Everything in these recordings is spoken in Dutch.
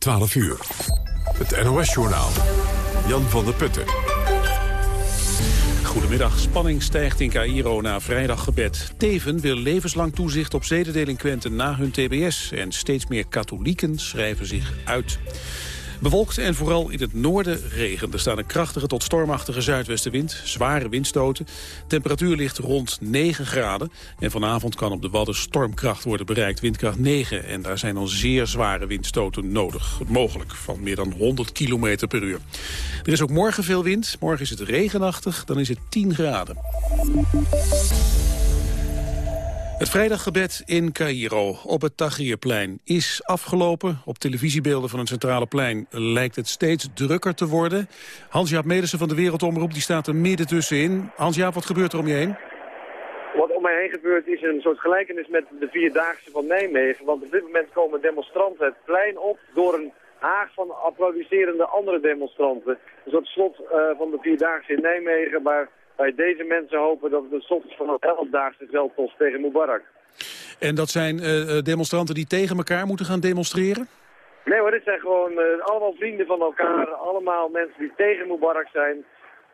12 uur. Het NOS-journaal. Jan van der Putten. Goedemiddag. Spanning stijgt in Cairo na vrijdaggebed. Teven wil levenslang toezicht op zedendelinquenten na hun tbs. En steeds meer katholieken schrijven zich uit. Bewolkt en vooral in het noorden regen. Er staat een krachtige tot stormachtige zuidwestenwind, zware windstoten. Temperatuur ligt rond 9 graden. En vanavond kan op de Wadden stormkracht worden bereikt, windkracht 9. En daar zijn dan zeer zware windstoten nodig. Mogelijk van meer dan 100 km per uur. Er is ook morgen veel wind. Morgen is het regenachtig, dan is het 10 graden. Het vrijdaggebed in Cairo op het Tahrirplein is afgelopen. Op televisiebeelden van het centrale plein lijkt het steeds drukker te worden. Hans-Jaap Medersen van de Wereldomroep die staat er midden tussenin. Hans-Jaap, wat gebeurt er om je heen? Wat om mij heen gebeurt is een soort gelijkenis met de Vierdaagse van Nijmegen. Want op dit moment komen demonstranten het plein op door een haag van applaudisserende andere demonstranten. Een soort slot uh, van de Vierdaagse in Nijmegen waar wij deze mensen hopen dat het een soort van een elfdaagse veldtocht tegen Mubarak. En dat zijn uh, demonstranten die tegen elkaar moeten gaan demonstreren? Nee hoor, dit zijn gewoon uh, allemaal vrienden van elkaar. Allemaal mensen die tegen Mubarak zijn.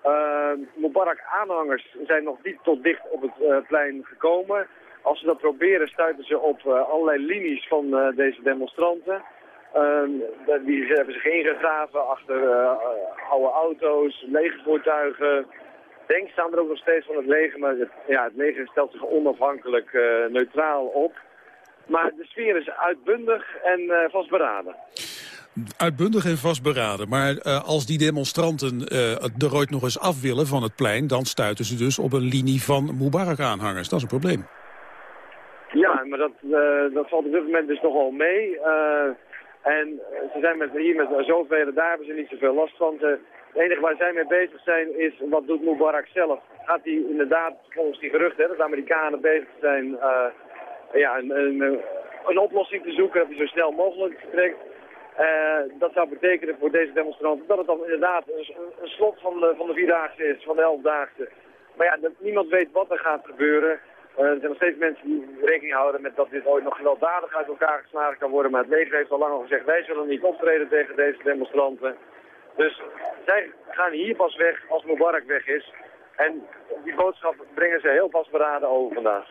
Uh, Mubarak-aanhangers zijn nog niet tot dicht op het plein gekomen. Als ze dat proberen, stuiten ze op allerlei linies van deze demonstranten. Ehm, die hebben zich ingegraven achter oude auto's, lege voertuigen, denk staan er ook nog steeds van het leger, maar het, ja, het leger stelt zich onafhankelijk uh, neutraal op. Maar de sfeer is uitbundig en uh, vastberaden. Uitbundig en vastberaden. Maar uh, als die demonstranten er ooit nog eens af willen van het plein... dan stuiten ze dus op een linie van Mubarak-aanhangers. Dat is een probleem. Ja, maar dat, dat valt op dit moment dus nogal mee. en ze zijn met, hier met zoveel, daar hebben ze niet zoveel last van. Ze, het enige waar zij mee bezig zijn is, wat doet Mubarak zelf? Gaat hij inderdaad, volgens die geruchten, dat de Amerikanen bezig zijn uh, ja, een, een, een, oplossing te zoeken, dat hij zo snel mogelijk vertrekt. Uh, dat zou betekenen voor deze demonstranten dat het dan inderdaad een, een slot van de, van de vierdaagse is, van de elfdaagse. Maar ja, dat, niemand weet wat er gaat gebeuren. Uh, er zijn nog steeds mensen die rekening houden met dat dit ooit nog gewelddadig uit elkaar geslagen kan worden. Maar het leger heeft al lang al gezegd, wij zullen niet optreden tegen deze demonstranten. Dus zij gaan hier pas weg als Mubarak weg is. En die boodschap brengen ze heel vastberaden over vandaag.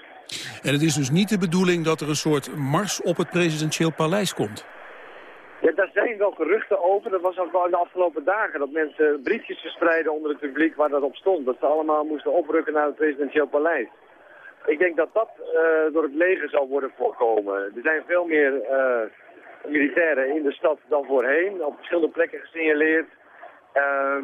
En het is dus niet de bedoeling dat er een soort mars op het presidentieel paleis komt? Ja, daar zijn wel geruchten over. Dat was ook wel in de afgelopen dagen. Dat mensen briefjes verspreiden onder het publiek waar dat op stond. Dat ze allemaal moesten oprukken naar het presidentieel paleis. Ik denk dat dat uh, door het leger zal worden voorkomen. Er zijn veel meer... Uh, militairen in de stad dan voorheen, op verschillende plekken gesignaleerd. Uh,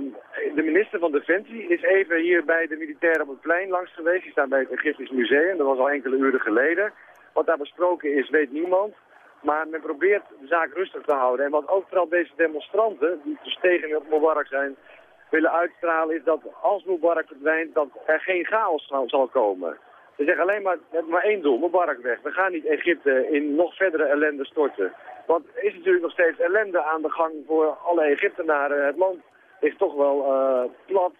de minister van Defensie is even hier bij de militairen op het plein langs geweest. Die staan bij het Egyptisch Museum, dat was al enkele uren geleden. Wat daar besproken is, weet niemand. Maar men probeert de zaak rustig te houden. En wat ook vooral deze demonstranten, die dus tegen Mubarak zijn, willen uitstralen is dat als Mubarak verdwijnt, dat er geen chaos zal komen. Ze zeggen alleen maar, met maar één doel, Mubarak weg. We gaan niet Egypte in nog verdere ellende storten. Want er is natuurlijk nog steeds ellende aan de gang voor alle Egyptenaren. Het land is toch wel uh, plat.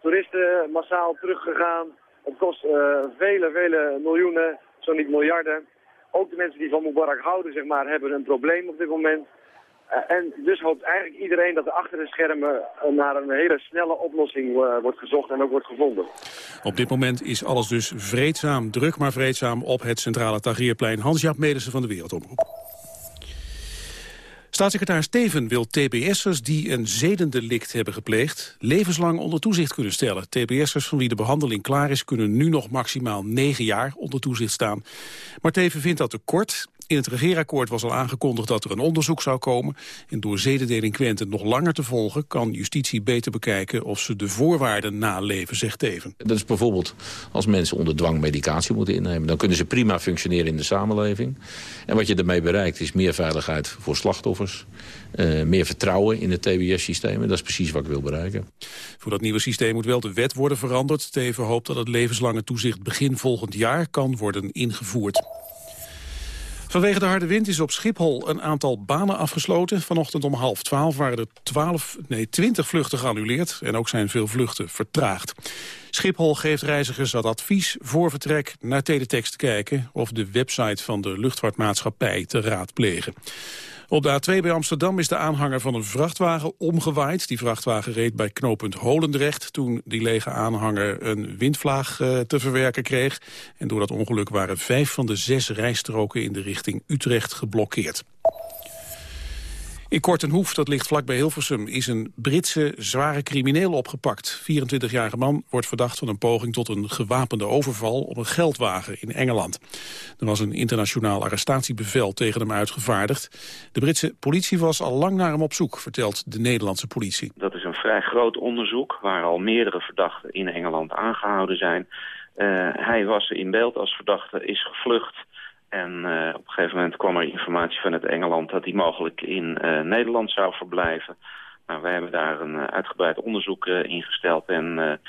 Toeristen massaal teruggegaan. Het kost uh, vele, vele miljoenen, zo niet miljarden. Ook de mensen die van Mubarak houden, zeg maar, hebben een probleem op dit moment. Uh, en dus hoopt eigenlijk iedereen dat er achter de schermen naar een hele snelle oplossing wordt gezocht en ook wordt gevonden. Op dit moment is alles dus vreedzaam, druk maar vreedzaam op het centrale Tahrirplein. Hans-Jaap Medersen van de Wereldomroep. Staatssecretaris Steven wil tbs'ers die een zedendelict hebben gepleegd... levenslang onder toezicht kunnen stellen. TBS'ers van wie de behandeling klaar is... kunnen nu nog maximaal negen jaar onder toezicht staan. Maar Teven vindt dat te kort. In het regeerakkoord was al aangekondigd dat er een onderzoek zou komen. En door zedendelinquenten nog langer te volgen... kan justitie beter bekijken of ze de voorwaarden naleven, zegt Teven. Dat is bijvoorbeeld als mensen onder dwang medicatie moeten innemen. Dan kunnen ze prima functioneren in de samenleving. En wat je ermee bereikt is meer veiligheid voor slachtoffers. Uh, meer vertrouwen in het TBS-systeem. Dat is precies wat ik wil bereiken. Voor dat nieuwe systeem moet wel de wet worden veranderd. Teven hoopt dat het levenslange toezicht begin volgend jaar kan worden ingevoerd. Vanwege de harde wind is op Schiphol een aantal banen afgesloten. Vanochtend om half twaalf waren er 12, nee, 20 vluchten geannuleerd... en ook zijn veel vluchten vertraagd. Schiphol geeft reizigers dat advies voor vertrek naar teletext kijken... of de website van de luchtvaartmaatschappij te raadplegen. Op de A2 bij Amsterdam is de aanhanger van een vrachtwagen omgewaaid. Die vrachtwagen reed bij knooppunt Holendrecht... toen die lege aanhanger een windvlaag uh, te verwerken kreeg. En door dat ongeluk waren vijf van de zes rijstroken... in de richting Utrecht geblokkeerd. In Kortenhoef, dat ligt vlakbij Hilversum, is een Britse zware crimineel opgepakt. 24-jarige man wordt verdacht van een poging tot een gewapende overval op een geldwagen in Engeland. Er was een internationaal arrestatiebevel tegen hem uitgevaardigd. De Britse politie was al lang naar hem op zoek, vertelt de Nederlandse politie. Dat is een vrij groot onderzoek waar al meerdere verdachten in Engeland aangehouden zijn. Uh, hij was in beeld als verdachte, is gevlucht en uh, op een gegeven moment kwam er informatie vanuit Engeland dat hij mogelijk in uh, Nederland zou verblijven. Nou, wij hebben daar een uh, uitgebreid onderzoek ingesteld en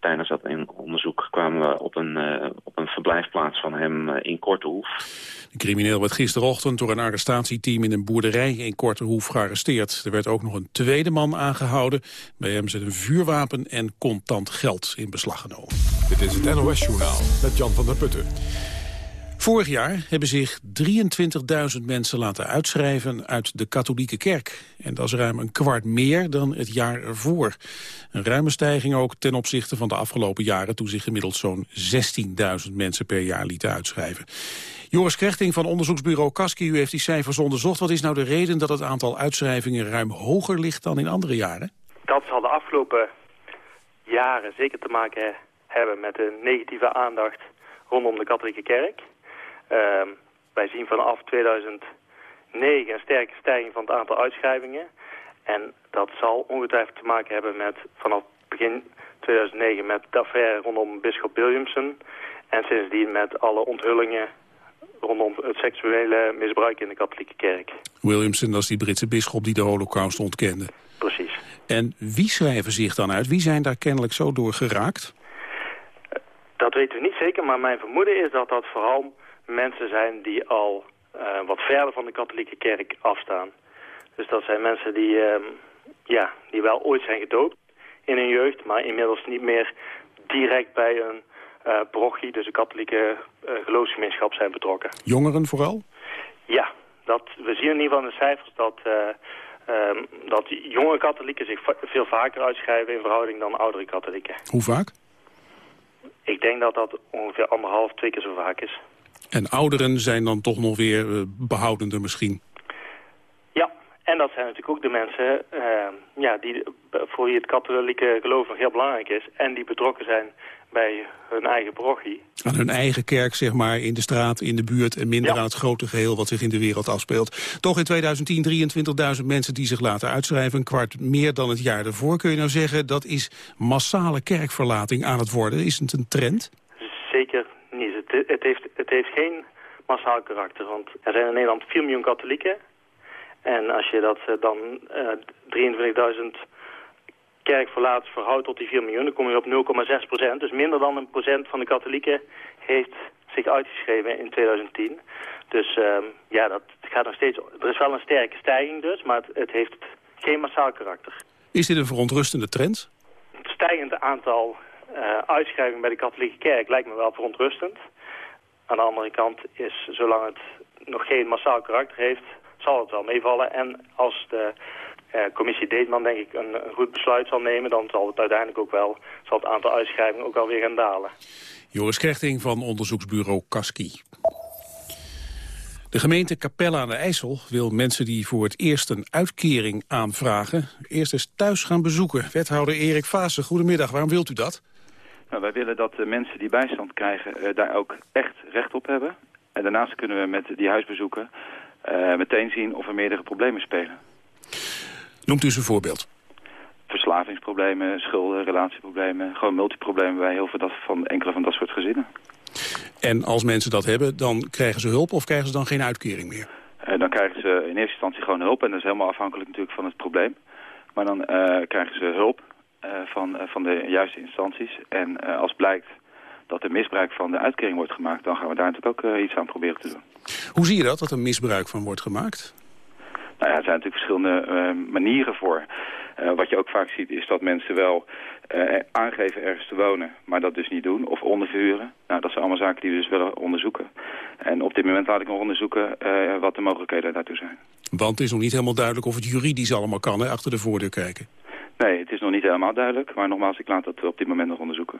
tijdens dat onderzoek kwamen we op een, op een verblijfplaats van hem in Kortehoef. De crimineel werd gisterochtend door een arrestatieteam in een boerderij in Kortehoef gearresteerd. Er werd ook nog een tweede man aangehouden. Bij hem zit een vuurwapen en contant geld in beslag genomen. Dit is het NOS Journaal met Jan van der Putten. Vorig jaar hebben zich 23.000 mensen laten uitschrijven uit de katholieke kerk. En dat is ruim een kwart meer dan het jaar ervoor. Een ruime stijging ook ten opzichte van de afgelopen jaren... toen zich gemiddeld zo'n 16.000 mensen per jaar lieten uitschrijven. Joris Krechting van onderzoeksbureau Kaski, u heeft die cijfers onderzocht. Wat is nou de reden dat het aantal uitschrijvingen ruim hoger ligt dan in andere jaren? Dat zal de afgelopen jaren zeker te maken hebben met de negatieve aandacht rondom de katholieke kerk. Uh, wij zien vanaf 2009 een sterke stijging van het aantal uitschrijvingen. En dat zal ongetwijfeld te maken hebben met vanaf begin 2009 met de affaire rondom bischop Williamson. En sindsdien met alle onthullingen rondom het seksuele misbruik in de katholieke kerk. Williamson was die Britse bisschop die de holocaust ontkende. Precies. En wie schrijven zich dan uit? Wie zijn daar kennelijk zo door geraakt? Dat weten we niet zeker, maar mijn vermoeden is dat dat vooral mensen zijn die al uh, wat verder van de katholieke kerk afstaan. Dus dat zijn mensen die, uh, ja, die wel ooit zijn gedoopt in hun jeugd, maar inmiddels niet meer direct bij een uh, parochie, dus een katholieke geloofsgemeenschap zijn betrokken. Jongeren vooral? Ja, dat, we zien in ieder geval in de cijfers dat, ehm, dat jonge katholieken zich veel vaker uitschrijven in verhouding dan oudere katholieken. Hoe vaak? Ik denk dat dat ongeveer anderhalf, twee keer zo vaak is. En ouderen zijn dan toch nog weer uh, behoudender misschien? Ja, en dat zijn natuurlijk ook de mensen uh, ja, die, voor wie het katholieke geloof nog heel belangrijk is. En die betrokken zijn bij hun eigen parochie. Aan hun eigen kerk, zeg maar, in de straat, in de buurt... en minder ja. aan het grote geheel wat zich in de wereld afspeelt. Toch in 2010 23.000 mensen die zich laten uitschrijven. Een kwart meer dan het jaar ervoor. Kun je nou zeggen, dat is massale kerkverlating aan het worden? Is het een trend? Niet. Het, het, heeft, het heeft geen massaal karakter. Want er zijn in Nederland 4 miljoen katholieken. En als je dat uh, dan uh, 23.000 kerkverlaters verhoudt tot die 4 miljoen, dan kom je op 0,6 procent. Dus minder dan een procent van de katholieken heeft zich uitgeschreven in 2010. Dus uh, ja, dat gaat nog steeds... Er is wel een sterke stijging dus, maar het, het heeft geen massaal karakter. Is dit een verontrustende trend? Het stijgende aantal uh, uitschrijvingen bij de katholieke kerk lijkt me wel verontrustend. Aan de andere kant is, zolang het nog geen massaal karakter heeft, zal het wel meevallen. En als de uh, commissie Deetman denk ik een, een, goed besluit zal nemen, dan zal het uiteindelijk ook wel, zal het aantal uitschrijvingen ook wel weer gaan dalen. Joris Krechting van onderzoeksbureau Kaski. De gemeente Capelle aan de IJssel wil mensen die voor het eerst een uitkering aanvragen... eerst eens thuis gaan bezoeken. Wethouder Erik Vaassen, goedemiddag. Waarom wilt u dat? Nou, wij willen dat de mensen die bijstand krijgen uh, daar ook echt recht op hebben. En daarnaast kunnen we met die huisbezoeken uh, meteen zien of er meerdere problemen spelen. Noemt u eens een voorbeeld. Verslavingsproblemen, schulden, relatieproblemen, gewoon multiproblemen bij heel veel dat, van enkele van dat soort gezinnen. En als mensen dat hebben, dan krijgen ze hulp of krijgen ze dan geen uitkering meer? Uh, dan krijgen ze in eerste instantie gewoon hulp en dat is helemaal afhankelijk natuurlijk van het probleem. Maar dan uh, krijgen ze hulp van, van de juiste instanties. En als blijkt dat er misbruik van de uitkering wordt gemaakt, dan gaan we daar natuurlijk ook iets aan proberen te doen. Hoe zie je dat, dat er misbruik van wordt gemaakt? Nou ja, er zijn natuurlijk verschillende manieren voor. wat je ook vaak ziet is dat mensen wel aangeven ergens te wonen, maar dat dus niet doen. Of onderverhuren. Nou, dat zijn allemaal zaken die we dus willen onderzoeken. En op dit moment laat ik nog onderzoeken wat de mogelijkheden daartoe zijn. Want het is nog niet helemaal duidelijk of het juridisch allemaal kan, hè, achter de voordeur kijken. Nee, het is nog niet helemaal duidelijk. Maar nogmaals, ik laat dat op dit moment nog onderzoeken.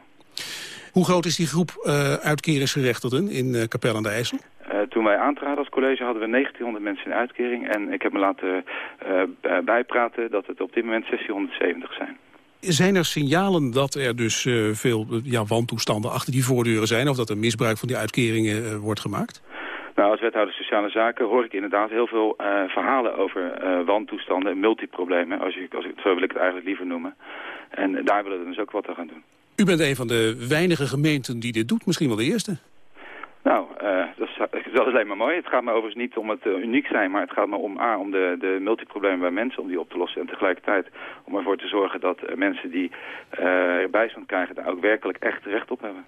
Hoe groot is die groep uh, uitkeringsgerechtigden in uh, Capelle aan de IJssel? Uh, toen wij aantraden als college hadden we 1900 mensen in uitkering. En ik heb me laten bijpraten dat het op dit moment 1670 zijn. Zijn er signalen dat er dus veel ja, wantoestanden achter die voordeuren zijn... of dat er misbruik van die uitkeringen wordt gemaakt? Nou, als wethouder Sociale Zaken hoor ik inderdaad heel veel uh, verhalen over uh, wantoestanden, multiproblemen. Als je, als ik, zo wil ik het eigenlijk liever noemen. En daar willen we dus ook wat aan gaan doen. U bent een van de weinige gemeenten die dit doet, misschien wel de eerste. Nou, uh, dat, is, dat is alleen maar mooi. Het gaat me overigens niet om het uniek zijn, maar het gaat me om A, om de, de multiproblemen bij mensen, om die op te lossen. En tegelijkertijd om ervoor te zorgen dat mensen die bijstand krijgen daar ook werkelijk echt recht op hebben.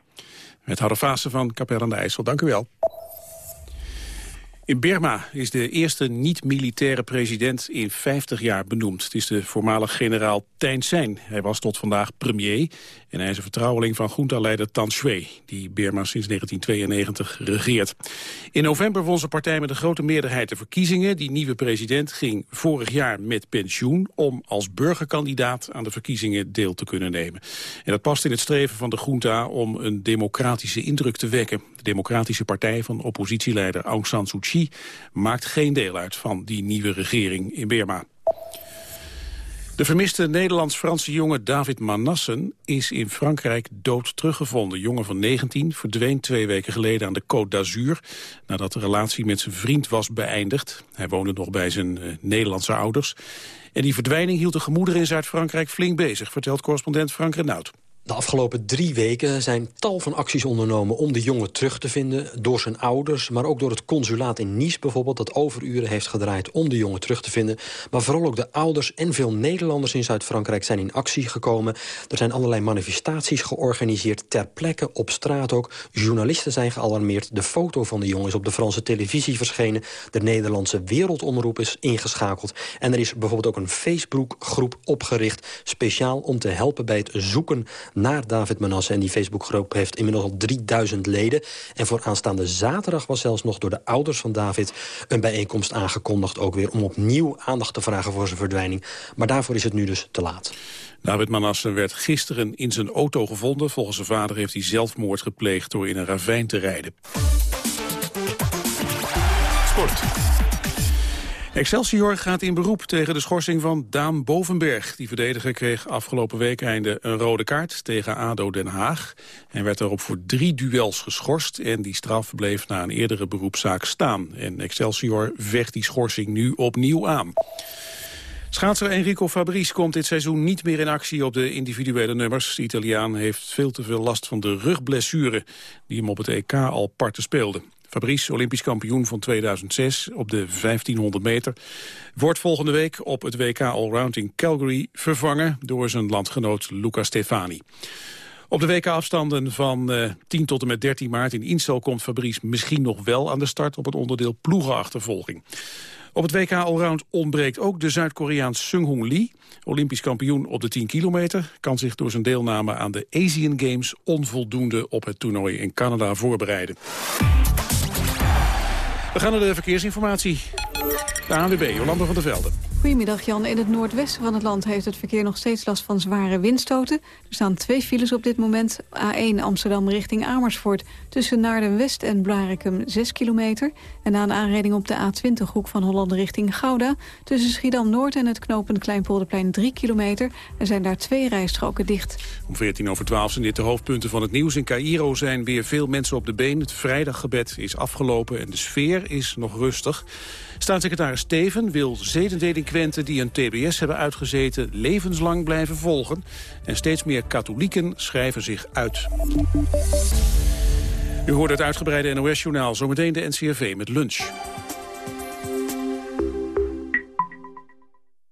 Wethouder Fase van Capelle aan de IJssel, dank u wel. In Burma is de eerste niet-militaire president in 50 jaar benoemd. Het is de voormalig generaal Thein Sein. Hij was tot vandaag premier en hij is een vertrouweling van junta-leider Tan Shui... die Burma sinds 1992 regeert. In november won zijn partij met een grote meerderheid de verkiezingen. Die nieuwe president ging vorig jaar met pensioen... om als burgerkandidaat aan de verkiezingen deel te kunnen nemen. En dat past in het streven van de junta om een democratische indruk te wekken. De democratische partij van oppositieleider Aung San Suu Kyi... maakt geen deel uit van die nieuwe regering in Burma. De vermiste Nederlands-Franse jongen David Manassen is in Frankrijk dood teruggevonden. jongen van 19 verdween twee weken geleden aan de Côte d'Azur... nadat de relatie met zijn vriend was beëindigd. Hij woonde nog bij zijn uh, Nederlandse ouders. En die verdwijning hield de gemoeder in Zuid-Frankrijk flink bezig... vertelt correspondent Frank Renaud. De afgelopen drie weken zijn tal van acties ondernomen om de jongen terug te vinden. Door zijn ouders, maar ook door het consulaat in Nice bijvoorbeeld... dat overuren heeft gedraaid om de jongen terug te vinden. Maar vooral ook de ouders en veel Nederlanders in Zuid-Frankrijk zijn in actie gekomen. Er zijn allerlei manifestaties georganiseerd, ter plekke, op straat ook. Journalisten zijn gealarmeerd. De foto van de jongen is op de Franse televisie verschenen. De Nederlandse wereldomroep is ingeschakeld. En er is bijvoorbeeld ook een Facebookgroep opgericht... speciaal om te helpen bij het zoeken naar David Manasse. En die Facebookgroep heeft inmiddels al 3000 leden. En voor aanstaande zaterdag was zelfs nog door de ouders van David... een bijeenkomst aangekondigd ook weer om opnieuw aandacht te vragen voor zijn verdwijning. Maar daarvoor is het nu dus te laat. David Manasse werd gisteren in zijn auto gevonden. Volgens zijn vader heeft hij zelfmoord gepleegd door in een ravijn te rijden. Sport. Excelsior gaat in beroep tegen de schorsing van Daan Bovenberg. Die verdediger kreeg afgelopen week einde een rode kaart tegen ADO Den Haag. En werd daarop voor drie duels geschorst. En die straf bleef na een eerdere beroepszaak staan. En Excelsior vecht die schorsing nu opnieuw aan. Schaatser Enrico Fabrice komt dit seizoen niet meer in actie op de individuele nummers. De Italiaan heeft veel te veel last van de rugblessure die hem op het EK al parten speelde. Fabrice, olympisch kampioen van 2006 op de 1500 meter... wordt volgende week op het WK Allround in Calgary vervangen... door zijn landgenoot Luca Stefani. Op de WK-afstanden van uh, eh, 10 tot en met 13 maart in Insel komt Fabrice misschien nog wel aan de start op het onderdeel ploegenachtervolging. Op het WK Allround ontbreekt ook de Zuid-Koreaan Sung-Hoon Lee. Olympisch kampioen op de 10 kilometer. Kan zich door zijn deelname aan de Asian Games onvoldoende op het toernooi in Canada voorbereiden. We gaan naar de verkeersinformatie. De ANWB, Jolanda van der Velden. Goedemiddag Jan. In het noordwesten van het land heeft het verkeer nog steeds last van zware windstoten. Er staan twee files op dit moment. A1 Amsterdam richting Amersfoort tussen Naarden-West en Blarikum 6 kilometer. En na een aanrijding op de A20 hoek van Holland richting Gouda... tussen Schiedam-Noord en het knooppunt Kleinpolderplein 3 kilometer. Er zijn daar twee rijstroken dicht. Om 14 over 12 zijn dit de hoofdpunten van het nieuws. In Cairo zijn weer veel mensen op de been. Het vrijdaggebed is afgelopen en de sfeer is nog rustig. Staatssecretaris Steven wil zedendelinquenten die een tbs hebben uitgezeten levenslang blijven volgen. En steeds meer katholieken schrijven zich uit. U hoort het uitgebreide NOS-journaal, zometeen de NCRV met lunch.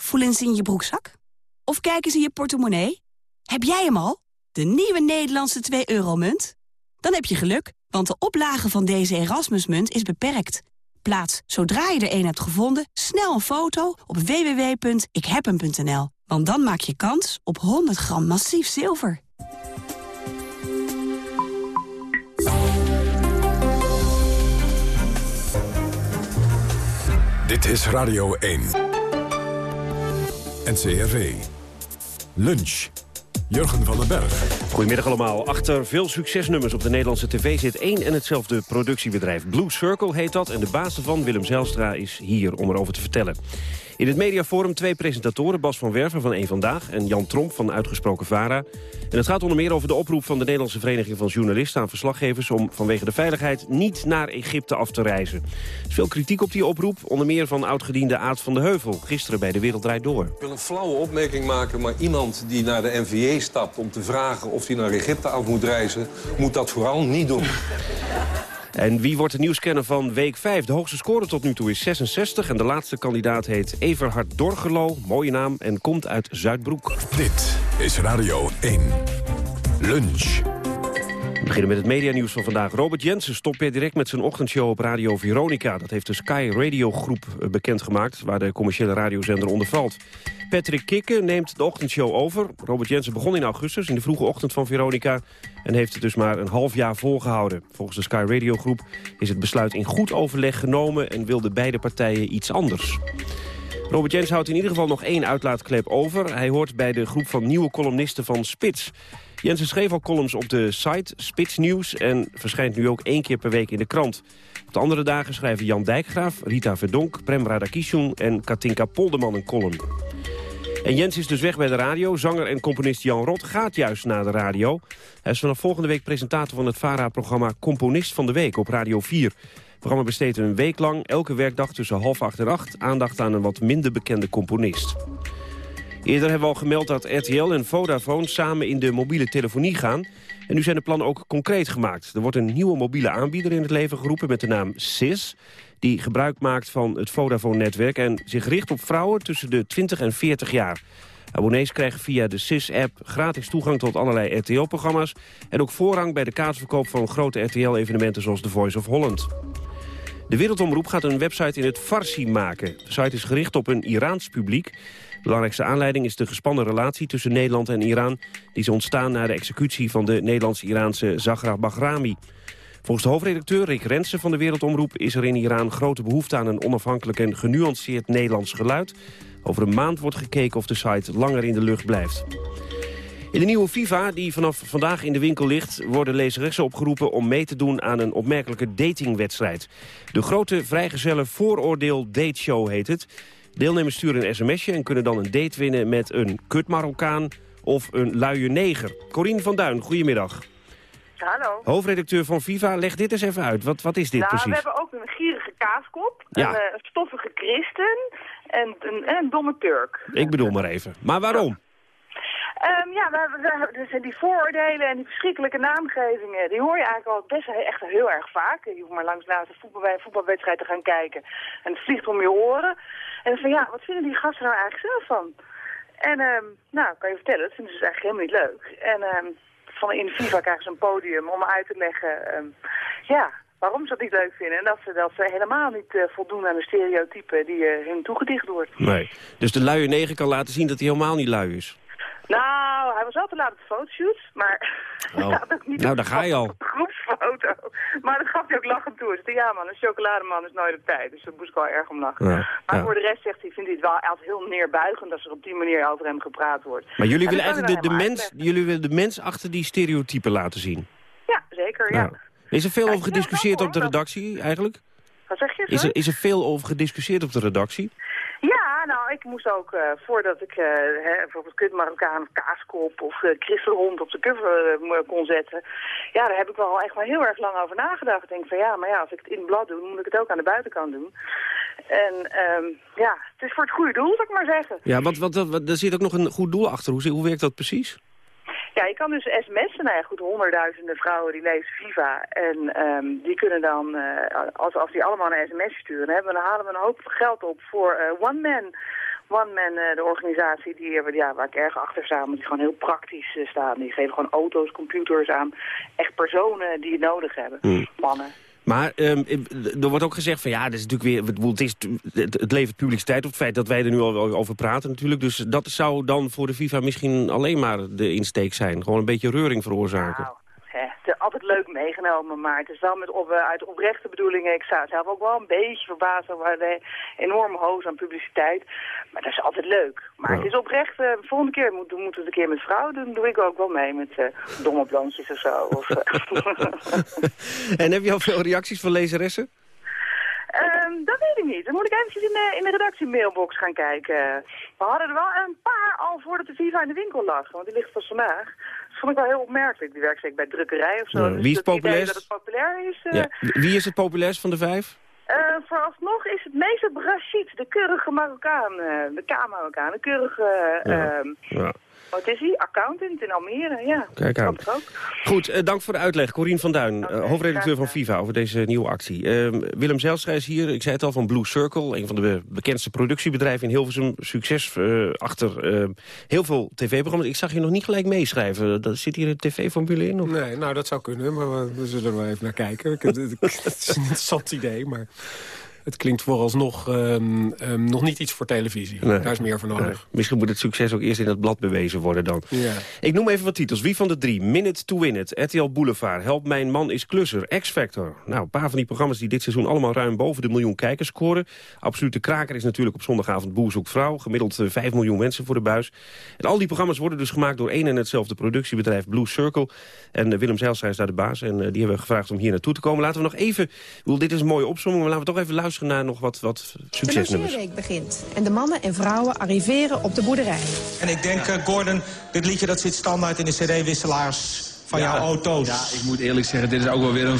Voelen ze in je broekzak? Of kijken ze in je portemonnee? Heb jij hem al? De nieuwe Nederlandse 2-euro-munt? Dan heb je geluk, want de oplage van deze Erasmusmunt is beperkt. Plaats, zodra je er een hebt gevonden, snel een foto op www.ikhebhem.nl. Want dan maak je kans op 100 gram massief zilver. Dit is Radio 1. NCRV. Lunch. Jurgen van den Berg. Goedemiddag allemaal. Achter veel succesnummers op de Nederlandse tv zit één en hetzelfde productiebedrijf. Blue Circle heet dat en de baas ervan, Willem Zelstra, is hier om erover te vertellen. In het mediaforum twee presentatoren, Bas van Werven van Eén Vandaag... en Jan Tromp van Uitgesproken VARA. En het gaat onder meer over de oproep van de Nederlandse Vereniging van Journalisten... aan verslaggevers om vanwege de veiligheid niet naar Egypte af te reizen. Er is veel kritiek op die oproep, onder meer van oudgediende Aad van de Heuvel... gisteren bij De Wereld Door. Ik wil een flauwe opmerking maken, maar iemand die naar de NVA stapt... om te vragen of hij naar Egypte af moet reizen, moet dat vooral niet doen. En wie wordt de nieuwscanner van week 5? De hoogste score tot nu toe is 66 en de laatste kandidaat heet Everhard Dorgelo. Mooie naam en komt uit Zuidbroek. Dit is Radio 1. Lunch. Beginnen met het medianieuws van vandaag. Robert Jensen stopt per direct met zijn ochtendshow op Radio Veronica. Dat heeft de Sky Radio Groep eh, bekendgemaakt... waar de commerciële radiozender onder valt. Patrick Kikke neemt de ochtendshow over. Robert Jensen begon in augustus, in de vroege ochtend van Veronica... en heeft het dus maar een half jaar volgehouden. Volgens de Sky Radio Groep is het besluit in goed overleg genomen... en wilden beide partijen iets anders. Robert Jens houdt in ieder geval nog één uitlaatklep over. Hij hoort bij de groep van nieuwe columnisten van Spits. Jensen schreef al columns op de site Spits Nieuws... en verschijnt nu ook één keer per week in de krant. Op de andere dagen schrijven Jan Dijkgraaf, Rita Verdonk... Prem Radakishun en Katinka Polderman een column. En Jens is dus weg bij de radio. Zanger en componist Jan Rot gaat juist naar de radio. Hij is vanaf volgende week presentator van het VARA-programma Componist van de Week op Radio 4. Het programma besteedt een week lang, elke werkdag tussen half acht en acht... aandacht aan een wat minder bekende componist. Eerder hebben we al gemeld dat RTL en Vodafone samen in de mobiele telefonie gaan. En nu zijn de plannen ook concreet gemaakt. Er wordt een nieuwe mobiele aanbieder in het leven geroepen met de naam SIS... die gebruik maakt van het Vodafone-netwerk... en zich richt op vrouwen tussen de 20 en 40 jaar. Abonnees krijgen via de SIS-app gratis toegang tot allerlei RTL-programma's... en ook voorrang bij de kaartverkoop van grote RTL-evenementen zoals The Voice of Holland. De Wereldomroep gaat een website in het Farsi maken. De site is gericht op een Iraans publiek. Belangrijkste aanleiding is de gespannen relatie tussen Nederland en Iran... die is ontstaan na de executie van de Nederlands-Iraanse Zagra Bahrami. Volgens de hoofdredacteur Rick Rensen van de Wereldomroep... is er in Iran grote behoefte aan een onafhankelijk en genuanceerd Nederlands geluid. Over een maand wordt gekeken of de site langer in de lucht blijft. In de nieuwe FIFA, die vanaf vandaag in de winkel ligt... worden lezeressen opgeroepen om mee te doen aan een opmerkelijke datingwedstrijd. De grote vrijgezelle vooroordeel dateshow heet het. Deelnemers sturen een sms'je en kunnen dan een date winnen... met een kut Marokkaan of een luie neger. Corine van Duin, goedemiddag. Hallo. Hoofdredacteur van FIFA, leg dit eens even uit. Wat, wat is dit nou, precies? we hebben ook een gierige kaaskop, Ja. een eh, stoffige christen en een, en een domme Turk. Ik bedoel maar even. Maar waarom? Ehm, ja, we, we, we- dus die vooroordelen en die verschrikkelijke naamgevingen, die hoor je eigenlijk al best echt heel erg vaak. Je hoeft maar langs naast een, voetbal, bij een voetbalwedstrijd te gaan kijken en het vliegt om je oren. En van ja, wat vinden die gasten nou eigenlijk zelf van? En ehm, nou, kan je vertellen, dat vinden ze dus eigenlijk helemaal niet leuk. En ehm, van in FIFA krijgen ze een podium om uit te leggen, ehm, ja, waarom ze dat niet leuk vinden. En dat ze, dat ze helemaal niet eh, voldoen aan de stereotypen die eh, hun toegedicht wordt. Nee. Dus de luie neger kan laten zien dat hij helemaal niet lui is. Nou, hij was al te laat op de fotoshoot, maar... Oh. hij had ook niet Nou, daar ga je al. de groepsfoto. Maar dat gaf hij ook lachend toe. Hij zei, ja man, een chocolademan is nooit op tijd. Dus daar moest ik wel erg om lachen. Ja, Maar ja. voor de rest zegt hij, vindt hij het wel altijd heel neerbuigend als er op die manier over hem gepraat wordt. Maar jullie En willen eigenlijk de, de, mens, jullie willen de mens achter die stereotypen laten zien. Ja, zeker, ja. Nou, Is er veel over gediscussieerd op de redactie eigenlijk? Wat zeg je? Is er, is er veel over gediscussieerd op de redactie? Ja, nou, ik moest ook, uh, voordat ik uh, hè, bijvoorbeeld kut Marokkaan of kaaskop of uh, christelhond op de cover kon zetten. Ja, daar heb ik wel echt wel heel erg lang over nagedacht. Ik denk van ja, maar ja, als ik het in blad doe, moet ik het ook aan de buitenkant doen. En um, ja, het is voor het goede doel, zou ik maar zeggen. Ja, want, want, want, er zit ook nog een goed doel achter. Hoe, hoe werkt dat precies? Ja, je kan dus sms'en. Nou ja, goed, honderdduizenden vrouwen die lezen Viva. En um, die kunnen dan, uh, als, als die allemaal een sms sturen, dan, hebben dan halen we een hoop geld op voor uh, One Man. One Man, uh, de organisatie die, ja, waar ik erg achter sta, die gewoon heel praktisch staan. Die geven gewoon auto's, computers aan echt personen die het nodig hebben. Mm. Mannen. Maar um, er wordt ook gezegd van ja, dat is natuurlijk weer, het, is, het levert publiciteit op het feit dat wij er nu al over praten natuurlijk. Dus dat zou dan voor de FIFA misschien alleen maar de insteek zijn. Gewoon een beetje reuring veroorzaken. Nou, altijd leuk meegenomen, maar het is wel met op, uit oprechte bedoelingen. Ik sta zelf ook wel een beetje verbaasd over de enorme hoos aan publiciteit. Maar dat is altijd leuk. Maar het is oprecht, uh, volgende keer moet, moeten we het een keer met vrouwen doen. doe ik ook wel mee met uh, domme plantjes of zo. Of, en heb je al veel reacties van lezeressen? Um, dat weet ik niet. Dan moet ik eventjes in de, in de redactiemailbox gaan kijken. We hadden er wel een paar al voordat de Viva in de winkel lag. Want die ligt pas vandaag. Vond ik wel heel opmerkelijk. Die werkt zeker bij drukkerij of zo. Ja, wie is het populair? Dat het populair is. Ja. Wie is het populairst van de vijf? Uh, vooralsnog is het meeste Brashid, de keurige Marokkaan, uh, de K-Marokkaan, de keurige... Uh, ja. ja. Wat is hij? Accountant in Almere, ja. Kijk aan. Goed, uh, dank voor de uitleg. Corien van Duin, okay, uh, hoofdredacteur van Viva, over deze nieuwe actie. Uh, Willem Zijlstra is hier, ik zei het al, van Blue Circle. Een van de bekendste productiebedrijven in Hilversum. Succes uh, achter heel veel tv-programma's. Ik zag je nog niet gelijk meeschrijven. Dat, zit hier een tv-formule in? Of? Nee, nou dat zou kunnen, maar we, we zullen er wel even naar kijken. het is een interessant idee, maar het klinkt vooralsnog um, um, nog niet iets voor televisie. Nee. Daar is meer voor nodig. Nee. Misschien moet het succes ook eerst in het blad bewezen worden dan. Ja. Ik noem even wat titels. Wie van de drie? Minute to Win It, RTL Boulevard, Help Mijn Man is Klusser, X-Factor. Nou, een paar van die programma's die dit seizoen allemaal ruim boven de miljoen kijkers scoren. Absolute kraker is natuurlijk op zondagavond Boer zoekt vrouw. Gemiddeld uh, 5 miljoen mensen voor de buis. En al die programma's worden dus gemaakt door één en hetzelfde productiebedrijf Blue Circle. En uh, Willem Zijlstra is daar de baas en uh, die hebben we gevraagd om hier naartoe te komen. Laten we nog even, dit is een mooie opzomming, maar laten we toch even luisteren naar nog wat, wat succesnummers. De week begint en de mannen en vrouwen arriveren op de boerderij. En ik denk, uh, Gordon, dit liedje dat zit standaard in de cd-wisselaars van ja, jouw auto's. Ja, ik moet eerlijk zeggen, dit is ook wel weer een...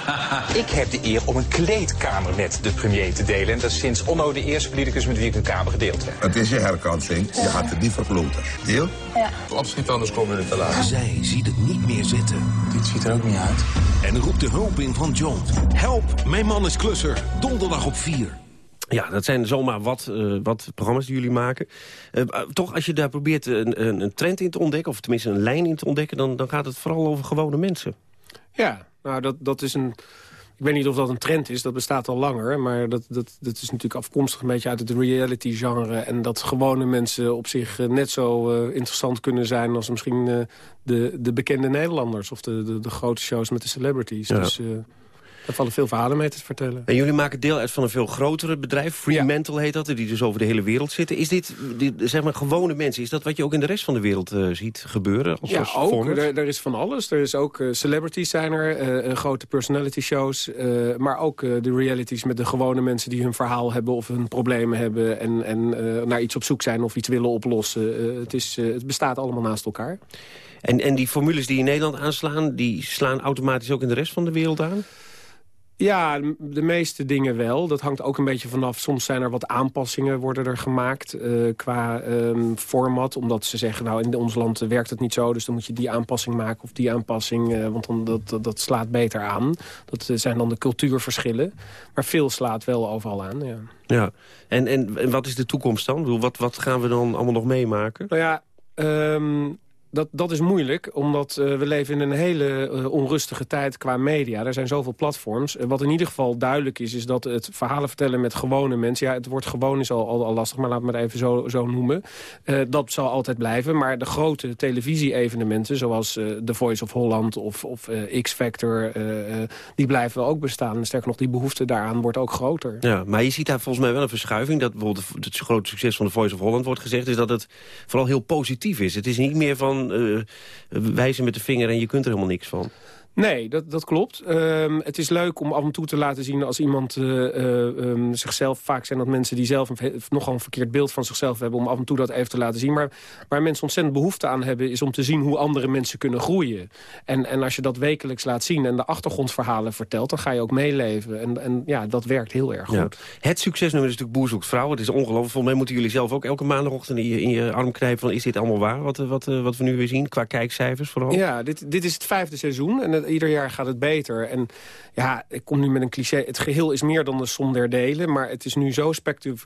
ik heb de eer om een kleedkamer met de premier te delen. En dat is sinds Onno de eerste politicus met wie ik een kamer gedeeld heb. Het is je herkansing. Je gaat het niet verkloten. Deal? Ja. Opschiet, anders komen we er te laat. Zij ziet het niet meer zitten. Dit ziet er ook niet uit. En roept de hulp in van John. Help, mijn man is klusser. Donderdag op 4. Ja, dat zijn zomaar wat, uh, wat programma's die jullie maken. Uh, toch, als je daar probeert een, een, een, trend in te ontdekken... of tenminste een lijn in te ontdekken... dan, dan gaat het vooral over gewone mensen. Ja, nou, dat, dat is een... Ik weet niet of dat een trend is, dat bestaat al langer. Maar dat, dat, dat is natuurlijk afkomstig een beetje uit het reality-genre. En dat gewone mensen op zich net zo uh, interessant kunnen zijn... als misschien de, de bekende Nederlanders of de, de, de, grote shows met de celebrities. Ja. Dus... Daar vallen veel verhalen mee te vertellen. En jullie maken deel uit van een veel grotere bedrijf. Fremantle ja. heet dat, die dus over de hele wereld zitten. Is dit, die, zeg maar, gewone mensen, is dat wat je ook in de rest van de wereld uh, ziet gebeuren? Als, ja, als ook. Er, er, is van alles. Er is ook uh, celebrities zijn er, uh, grote personality shows. maar ook de realities met de gewone mensen die hun verhaal hebben... of hun problemen hebben en, en naar iets op zoek zijn of iets willen oplossen. het, is, het bestaat allemaal naast elkaar. En, en die formules die in Nederland aanslaan... die slaan automatisch ook in de rest van de wereld aan? Ja, de meeste dingen wel. Dat hangt ook een beetje vanaf. Soms zijn er wat aanpassingen worden er gemaakt uh, qua um, format. Omdat ze zeggen, nou in ons land werkt het niet zo. Dus dan moet je die aanpassing maken of die aanpassing. Uh, want dan, dat, dat, dat, slaat beter aan. Dat uh, zijn dan de cultuurverschillen. Maar veel slaat wel overal aan, ja. Ja, en, en, en wat is de toekomst dan? Wat, wat gaan we dan allemaal nog meemaken? Nou ja... Um, dat, dat is moeilijk, omdat uh, we leven in een hele uh, onrustige tijd qua media. Er zijn zoveel platforms. Uh, wat in ieder geval duidelijk is, is dat het verhalen vertellen met gewone mensen... ja, het woord gewoon is al, al, al lastig, maar laat me het even zo, zo noemen. dat zal altijd blijven, maar de grote televisie-evenementen... zoals The Voice of Holland of, of X-Factor, die blijven ook bestaan. Sterker nog, die behoefte daaraan wordt ook groter. Ja, maar je ziet daar volgens mij wel een verschuiving. Dat bijvoorbeeld het grote succes van The Voice of Holland wordt gezegd... is dat het vooral heel positief is. Het is niet meer van uh, wijzen met de vinger en je kunt er helemaal niks van. Nee, dat, dat klopt. Ehm, het is leuk om af en toe te laten zien als iemand uh, um, zichzelf... vaak zijn dat mensen die zelf een, nogal een verkeerd beeld van zichzelf hebben... om af en toe dat even te laten zien. Maar waar mensen ontzettend behoefte aan hebben... is om te zien hoe andere mensen kunnen groeien. En, en als je dat wekelijks laat zien en de achtergrondverhalen vertelt... dan ga je ook meeleven. En, en ja, dat werkt heel erg goed. Het succesnummer is natuurlijk Boer zoekt vrouw. Het is ongelooflijk. Volgens mij moeten jullie zelf ook elke maandagochtend in je, in je arm knijpen... van is dit allemaal waar, wat, wat, wat we nu weer zien, qua kijkcijfers vooral? Ja, dit, dit is het vijfde seizoen en ieder jaar gaat het beter. En ja, ik kom nu met een cliché. Het geheel is meer dan de som der delen. Maar het is nu zo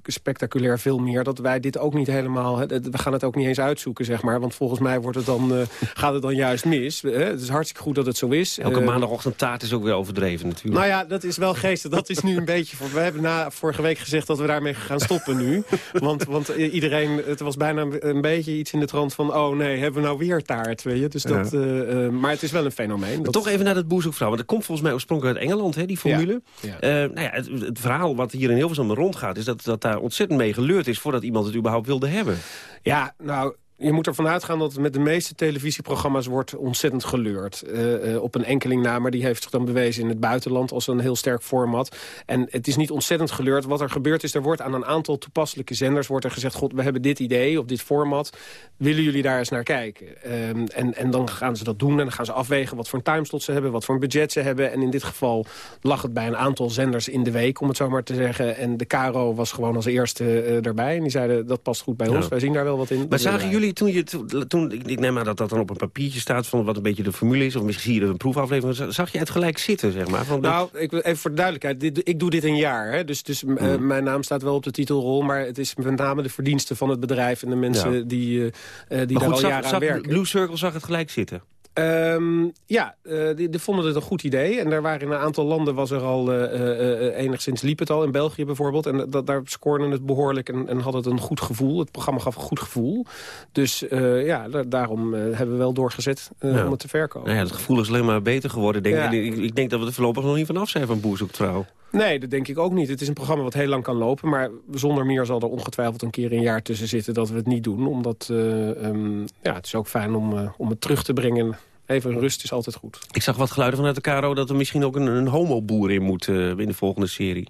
spectaculair veel meer... dat wij dit ook niet helemaal... We gaan het ook niet eens uitzoeken, zeg maar. Want volgens mij wordt het dan, uh, gaat het dan juist mis. Het is hartstikke goed dat het zo is. Elke uh, maandagochtend taart is ook weer overdreven natuurlijk. Nou ja, dat is wel geestig. Dat is nu een beetje... Voor, we hebben na vorige week gezegd dat we daarmee gaan stoppen nu. Want, want iedereen... Het was bijna een beetje iets in de trant van... oh nee, hebben we nou weer taart, weet je? Dus dat, ja. uh, maar het is wel een fenomeen. Dat... Toch even naar dat boerzoekvrouw. Want dat komt volgens mij oorspronkelijk uit Engeland, hè, die formule. Ja. Ja. Uh, nou ja, het, het, verhaal wat hier in Hilversum rondgaat... is dat, dat daar ontzettend mee geleurd is... voordat iemand het überhaupt wilde hebben. Ja, nou, je moet ervan uitgaan dat het met de meeste televisieprogramma's wordt ontzettend geleurd. Uh, uh, op een enkeling na, maar die heeft zich dan bewezen in het buitenland als een heel sterk format. En het is niet ontzettend geleurd. Wat er gebeurt is, er wordt aan een aantal toepasselijke zenders wordt er gezegd... God, we hebben dit idee of dit format. Willen jullie daar eens naar kijken? Um, en, en dan gaan ze dat doen en dan gaan ze afwegen wat voor een timeslot ze hebben... wat voor een budget ze hebben. En in dit geval lag het bij een aantal zenders in de week, om het zo maar te zeggen. En de Caro was gewoon als eerste uh, erbij. En die zeiden, dat past goed bij ons. Wij zien daar wel wat in. Maar zagen jullie toen je... Toen, ik neem aan dat dat dan op een papiertje staat... van wat een beetje de formule is, of misschien zie je er een proefaflevering... zag je het gelijk zitten, zeg maar? Van nou, ik, even voor de duidelijkheid. Dit, ik doe dit een jaar, hè, dus, dus mm. uh, mijn naam staat wel op de titelrol... maar het is met name de verdiensten van het bedrijf... en de mensen ja. die, uh, die daar goed, al jaren zag aan werken. Blue Circle zag het gelijk zitten? Um, ja, uh, die, die, vonden het een goed idee. En er waren in een aantal landen was er al uh, uh, enigszins liep het al. In België bijvoorbeeld. En dat, daar scoorde het behoorlijk en, en had het een goed gevoel. Het programma gaf een goed gevoel. Dus ja, da daarom hebben we wel doorgezet ja. om het te verkopen. Nou ja, het gevoel is alleen maar beter geworden. Denk ja. ik, ik, denk dat we er voorlopig nog niet vanaf zijn van Boer zoekt vrouw. Nee, dat denk ik ook niet. Het is een programma wat heel lang kan lopen. Maar zonder meer zal er ongetwijfeld een keer een jaar tussen zitten dat we het niet doen. Omdat um, ja, het is ook fijn om, om het terug te brengen Even rust is altijd goed. Ik zag wat geluiden vanuit de KRO dat er misschien ook een, een homoboer in moet uh, in de volgende serie.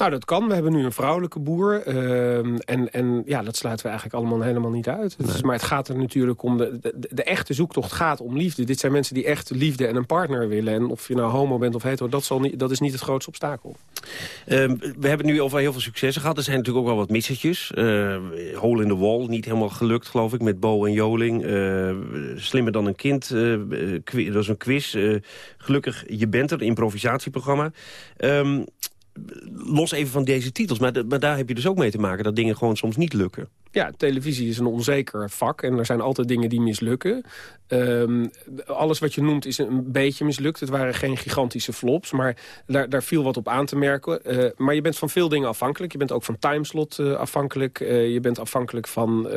Nou, dat kan. We hebben nu een vrouwelijke boer. Uh, en, en ja, dat sluiten we eigenlijk allemaal helemaal niet uit. Nee. Dus, maar het gaat er natuurlijk om... De, de, de, echte zoektocht gaat om liefde. Dit zijn mensen die echt liefde en een partner willen. En of je nou homo bent of hetero, dat, zal niet, dat is niet het grootste obstakel. Uh, we hebben nu over heel veel successen gehad. Er zijn natuurlijk ook wel wat missetjes. Uh, Hole in the Wall, niet helemaal gelukt, geloof ik, met Bo en Joling. Slimmer dan een kind, dat is een quiz. gelukkig, je bent er, improvisatieprogramma. Um, los even van deze titels, maar, maar, daar heb je dus ook mee te maken... dat dingen gewoon soms niet lukken. Ja, televisie is een onzeker vak en er zijn altijd dingen die mislukken. Um, alles wat je noemt is een beetje mislukt. Het waren geen gigantische flops, maar daar, daar viel wat op aan te merken. Uh, maar je bent van veel dingen afhankelijk. Je bent ook van timeslot uh, afhankelijk. Uh, je bent afhankelijk van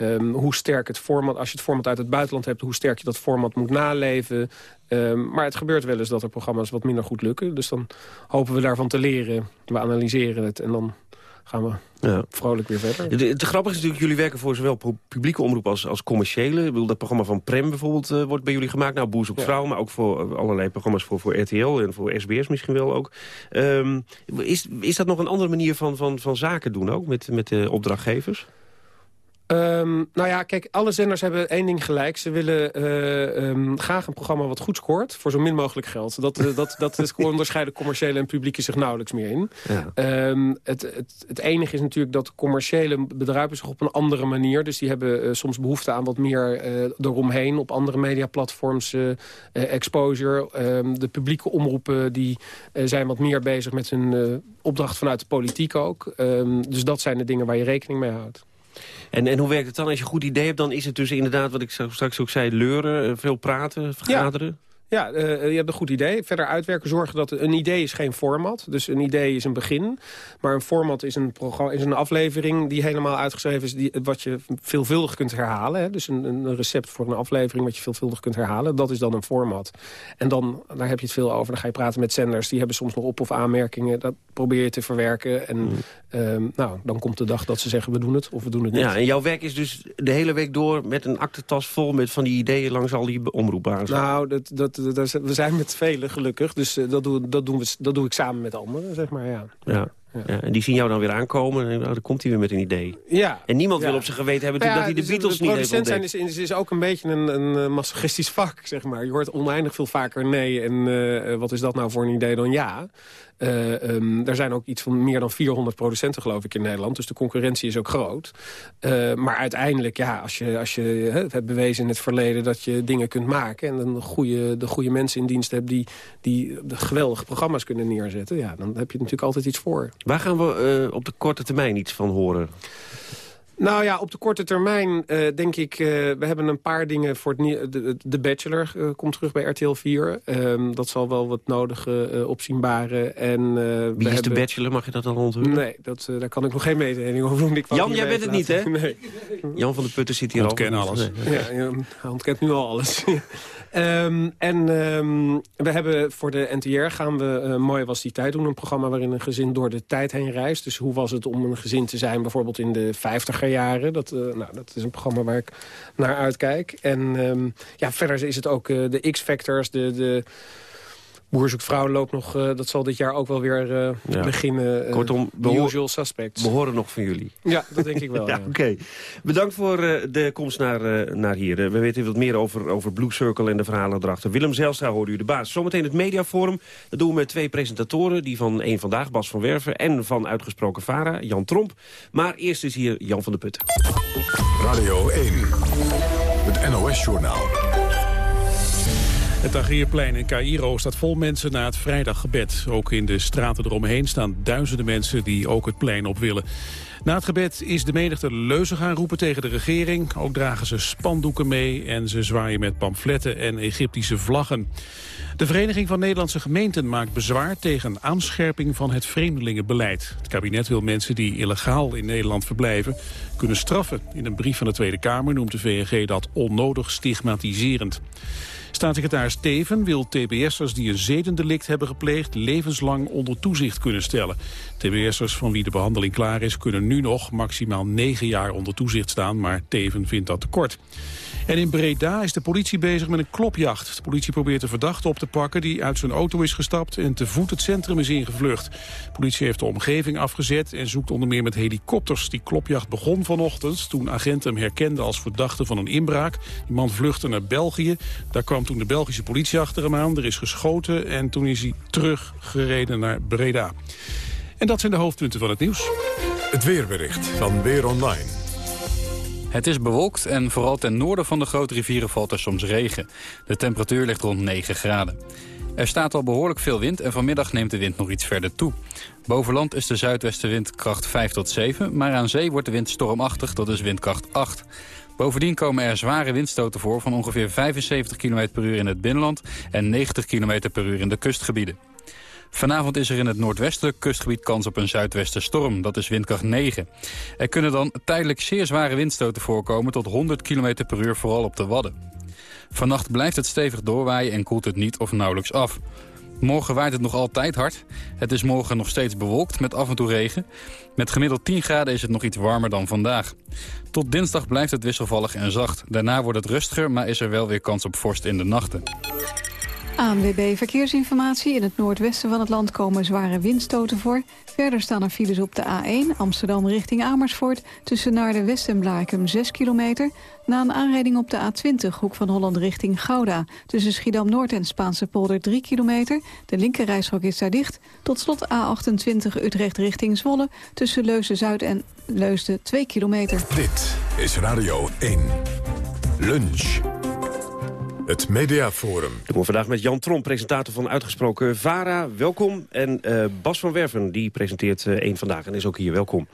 Um, hoe sterk het format, als je het format uit het buitenland hebt... hoe sterk je dat format moet naleven. Um, maar het gebeurt wel eens dat er programma's wat minder goed lukken. Dus dan hopen we daarvan te leren. We analyseren het en dan gaan we ja. vrolijk weer verder. Het grappige is natuurlijk, jullie werken voor zowel publieke omroep als, als commerciële. Ik bedoel, dat programma van Prem bijvoorbeeld uh, wordt bij jullie gemaakt. Nou, Boer zoekt ja. vrouw, maar ook voor allerlei programma's voor, voor RTL en voor SBS misschien wel ook. Um, is, is dat nog een andere manier van, van, van zaken doen ook met, met de opdrachtgevers? Um, nou ja, kijk, alle zenders hebben één ding gelijk. Ze willen uh, um, graag een programma wat goed scoort... voor zo min mogelijk geld. Dat, uh, dat, dat is onderscheiden commerciële en publieke zich nauwelijks meer in. Ja. Um, het, het, het enige is natuurlijk dat commerciële bedrijven zich op een andere manier... dus die hebben uh, soms behoefte aan wat meer eromheen... op andere mediaplatforms, exposure. de publieke omroepen die, zijn wat meer bezig met hun opdracht vanuit de politiek ook. dus dat zijn de dingen waar je rekening mee houdt. En, en hoe werkt het dan? Als je een goed idee hebt, dan is het dus inderdaad, wat ik straks ook zei, leuren, eh, veel praten, vergaderen? Ja. Ja, uh, je hebt een goed idee. Verder uitwerken, zorgen dat een idee is geen format. Dus een idee is een begin. Maar een format is een, programma, is een aflevering die helemaal uitgeschreven is... Die, wat je veelvuldig kunt herhalen. Hè? Dus een, een, recept voor een aflevering wat je veelvuldig kunt herhalen. Dat is dan een format. En dan, daar heb je het veel over. Dan ga je praten met zenders. Die hebben soms nog op- of aanmerkingen. Dat probeer je te verwerken. En mm. um, nou, dan komt de dag dat ze zeggen we doen het of we doen het niet. Ja, en jouw werk is dus de hele week door met een aktentas vol... met van die ideeën langs al die omroepbazen. Nou, dat... dat dat, dat, we zijn met velen gelukkig. Dus dat, doen, dat, doen we, dat doe ik samen met anderen, zeg maar, ja. ja. Ja. en die zien jou dan weer aankomen en dan komt hij weer met een idee. Ja. En niemand wil op zijn geweten hebben Nou ja, dat hij de dus Beatles niet heeft producent zijn ontdekt. is, is, is ook een beetje een, een eh, masochistisch vak, zeg maar. Je hoort oneindig veel vaker nee en eh, wat is dat nou voor een idee dan ja. Ehm, er zijn ook iets van meer dan 400 producenten geloof ik in Nederland. Dus de concurrentie is ook groot. Eh, maar uiteindelijk, ja, als je, als je het hebt bewezen in het verleden... dat je dingen kunt maken en dan goede, de goede mensen in dienst hebt... die, die geweldige programma's kunnen neerzetten... Ja, dan heb je natuurlijk altijd iets voor. Waar gaan we eh, op de korte termijn iets van horen? Nou ja, op de korte termijn eh, denk ik... eh, we hebben een paar dingen voor het de, de Bachelor eh, komt terug bij RTL 4. Ehm, dat zal wel wat nodige opzienbaren. En, eh, we Wie is de Bachelor, mag je dat dan onthullen? Nee, dat, eh, daar kan ik nog geen mededeling over doen. Ik Jan, jij bent het niet, hè? Nee. Jan van der Putten zit hier al. Ontkennen alles. Nee. Ja, hij ontkent nu al alles. Ehm, en ehm, we hebben voor de NTR gaan we eh, Mooi was die tijd doen. Een programma waarin een gezin door de tijd heen reist. Dus hoe was het om een gezin te zijn bijvoorbeeld in de vijftiger jaren. Dat, eh, nou, dat is een programma waar ik naar uitkijk. En ehm, ja, verder is het ook eh, de X-Factors, de... de Boer zoekt vrouw loopt nog, eh, dat zal dit jaar ook wel weer eh, Ja. beginnen. eh, Kortom, the we usual suspects. We horen nog van jullie. Ja, dat denk ik wel. Ja, ja. oké. Bedankt voor eh, de komst naar, eh, naar hier. We weten wat meer over, over Blue Circle en de verhalen erachter. Willem Zijlstra hoorde u de baas. Zometeen het mediaforum. Dat doen we met twee presentatoren. Die van één Vandaag, Bas van Werven. En van Uitgesproken Vara, Jan Tromp. Maar eerst is hier Jan van der Putten. Radio 1. Het NOS-journaal. Het Tahrirplein in Cairo staat vol mensen na het vrijdaggebed. Ook in de straten eromheen staan duizenden mensen die ook het plein op willen. Na het gebed is de menigte leuzen gaan roepen tegen de regering. Ook dragen ze spandoeken mee en ze zwaaien met pamfletten en Egyptische vlaggen. De Vereniging van Nederlandse Gemeenten maakt bezwaar tegen aanscherping van het vreemdelingenbeleid. Het kabinet wil mensen die illegaal in Nederland verblijven kunnen straffen. In een brief van de Tweede Kamer noemt de VNG dat onnodig stigmatiserend. Staatssecretaris Teven wil tbs'ers die een zedendelict hebben gepleegd... levenslang onder toezicht kunnen stellen. Tbs'ers van wie de behandeling klaar is... kunnen nu nog maximaal negen jaar onder toezicht staan... maar Teven vindt dat te kort. En in Breda is de politie bezig met een klopjacht. De politie probeert de verdachte op te pakken die uit zijn auto is gestapt... en te voet het centrum is ingevlucht. De politie heeft de omgeving afgezet en zoekt onder meer met helikopters. Die klopjacht begon vanochtend toen agenten hem herkenden als verdachte van een inbraak. Die man vluchtte naar België. Daar kwam toen de Belgische politie achter hem aan. Er is geschoten en toen is hij teruggereden naar Breda. En dat zijn de hoofdpunten van het nieuws. Het weerbericht van Weer Online. Het is bewolkt en vooral ten noorden van de grote rivieren valt er soms regen. De temperatuur ligt rond 9 graden. Er staat al behoorlijk veel wind en vanmiddag neemt de wind nog iets verder toe. Boven land is de zuidwestenwind kracht 5 tot 7, maar aan zee wordt de wind stormachtig, dat is windkracht 8. Bovendien komen er zware windstoten voor van ongeveer 75 km per uur in het binnenland en 90 km per uur in de kustgebieden. Vanavond is er in het noordwestelijk kustgebied kans op een zuidwestenstorm. Dat is windkracht 9. Er kunnen dan tijdelijk zeer zware windstoten voorkomen tot 100 km per uur, vooral op de Wadden. Vannacht blijft het stevig doorwaaien en koelt het niet of nauwelijks af. Morgen waait het nog altijd hard. Het is morgen nog steeds bewolkt met af en toe regen. Met gemiddeld 10 graden is het nog iets warmer dan vandaag. Tot dinsdag blijft het wisselvallig en zacht. Daarna wordt het rustiger, maar is er wel weer kans op vorst in de nachten. ANWB Verkeersinformatie. In het noordwesten van het land komen zware windstoten voor. Verder staan er files op de A1 Amsterdam richting Amersfoort... tussen Naarden-West en Blaakem 6 kilometer. Na een aanrijding op de A20 Hoek van Holland richting Gouda... tussen Schiedam-Noord en Spaanse polder 3 kilometer. De linkerrijstrook is daar dicht. Tot slot A28 Utrecht richting Zwolle... tussen Leusden-Zuid en Leusden 2 kilometer. Dit is Radio 1. Lunch. Het Mediaforum. doen we vandaag met Jan Tromp, presentator van Uitgesproken VARA. Welkom. En eh, Bas van Werven, die presenteert eh één vandaag en is ook hier. Welkom.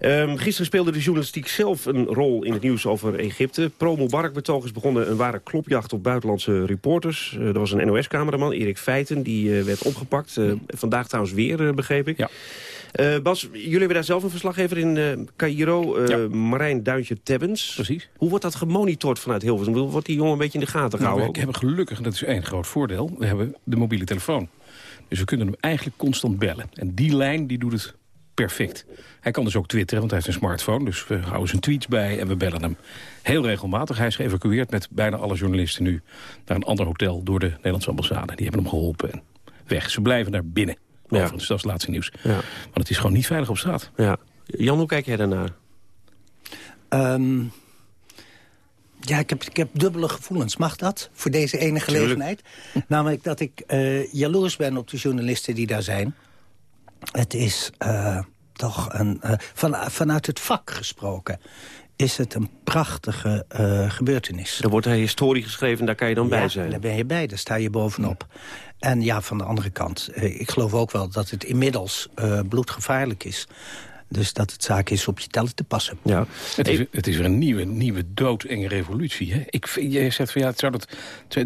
Ehm, gisteren speelde de journalistiek zelf een rol in het nieuws over Egypte. Pro-Mubarak-betoog is begonnen een ware klopjacht op buitenlandse reporters. Eh, er was een NOS-cameraman, Erik Feiten, die eh, werd opgepakt. Eh, vandaag trouwens weer, begreep ik. Ja. Eh, Bas, jullie hebben daar zelf een verslaggever in eh Cairo, eh, Ja. Marijn Duintje-Tebbens. Precies. Hoe wordt dat gemonitord vanuit Hilversum? Wordt die jongen een beetje in de gaten Nou, gehouden? we hebben gelukkig, en dat is één groot voordeel, we hebben de mobiele telefoon. Dus we kunnen hem eigenlijk constant bellen. En die lijn die doet het perfect. Hij kan dus ook twitteren, want hij heeft een smartphone. Dus we houden zijn tweets bij en we bellen hem heel regelmatig. Hij is geëvacueerd met bijna alle journalisten nu... naar een ander hotel door de Nederlandse ambassade. Die hebben hem geholpen en weg. Ze blijven daar binnen. Ja. Overigens, dat is het laatste nieuws. Ja. Want het is gewoon niet veilig op straat. Ja. Jan, hoe kijk jij daarnaar? Um, ja, ik heb, ik heb dubbele gevoelens. Mag dat? Voor deze ene gelegenheid? Namelijk dat ik uh, jaloers ben op de journalisten die daar zijn. Het is uh, toch een... Uh, van, vanuit het vak gesproken is het een prachtige uh, gebeurtenis. Er wordt een historie geschreven, daar kan je dan ja, bij zijn. daar ben je bij, daar sta je bovenop. Ja. En ja, van de andere kant, uh, ik geloof ook wel dat het inmiddels uh, bloedgevaarlijk is. Dus dat het zaak is op je tellen te passen. Ja. Het, is, het is weer een nieuwe, nieuwe doodenge revolutie. Hè? Ik vind, jij zegt van ja, het zou dat,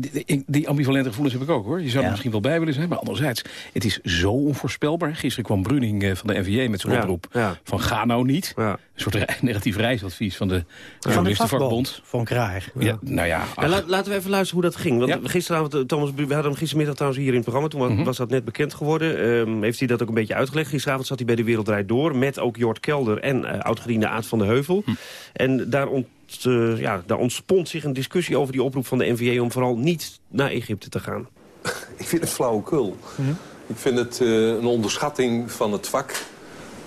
die, die ambivalente gevoelens heb ik ook hoor. Je zou ja. er misschien wel bij willen zijn, maar anderzijds, het is zo onvoorspelbaar. Gisteren kwam Bruning van de NVA met zijn ja. oproep ja. van ga nou niet. Een soort negatief reisadvies van de journalistenvakbond. Van Kraag. Ja. nou ja, la, laten we even luisteren hoe dat ging. Want gisteravond, Thomas, we hadden hem gistermiddag trouwens hier in het programma. Toen mm -hmm. was dat net bekend geworden. Um, heeft hij dat ook een beetje uitgelegd. Gisteravond zat hij bij de Wereldrijd Door met ook Jort Kelder en uh, oud-gediende Aad van de Heuvel. Hm. En daar, ont, uh, ja, daar ontspond zich een discussie over die oproep van de NVA... om vooral niet naar Egypte te gaan. Ik vind het flauwekul. Hm. Ik vind het uh, een onderschatting van het vak.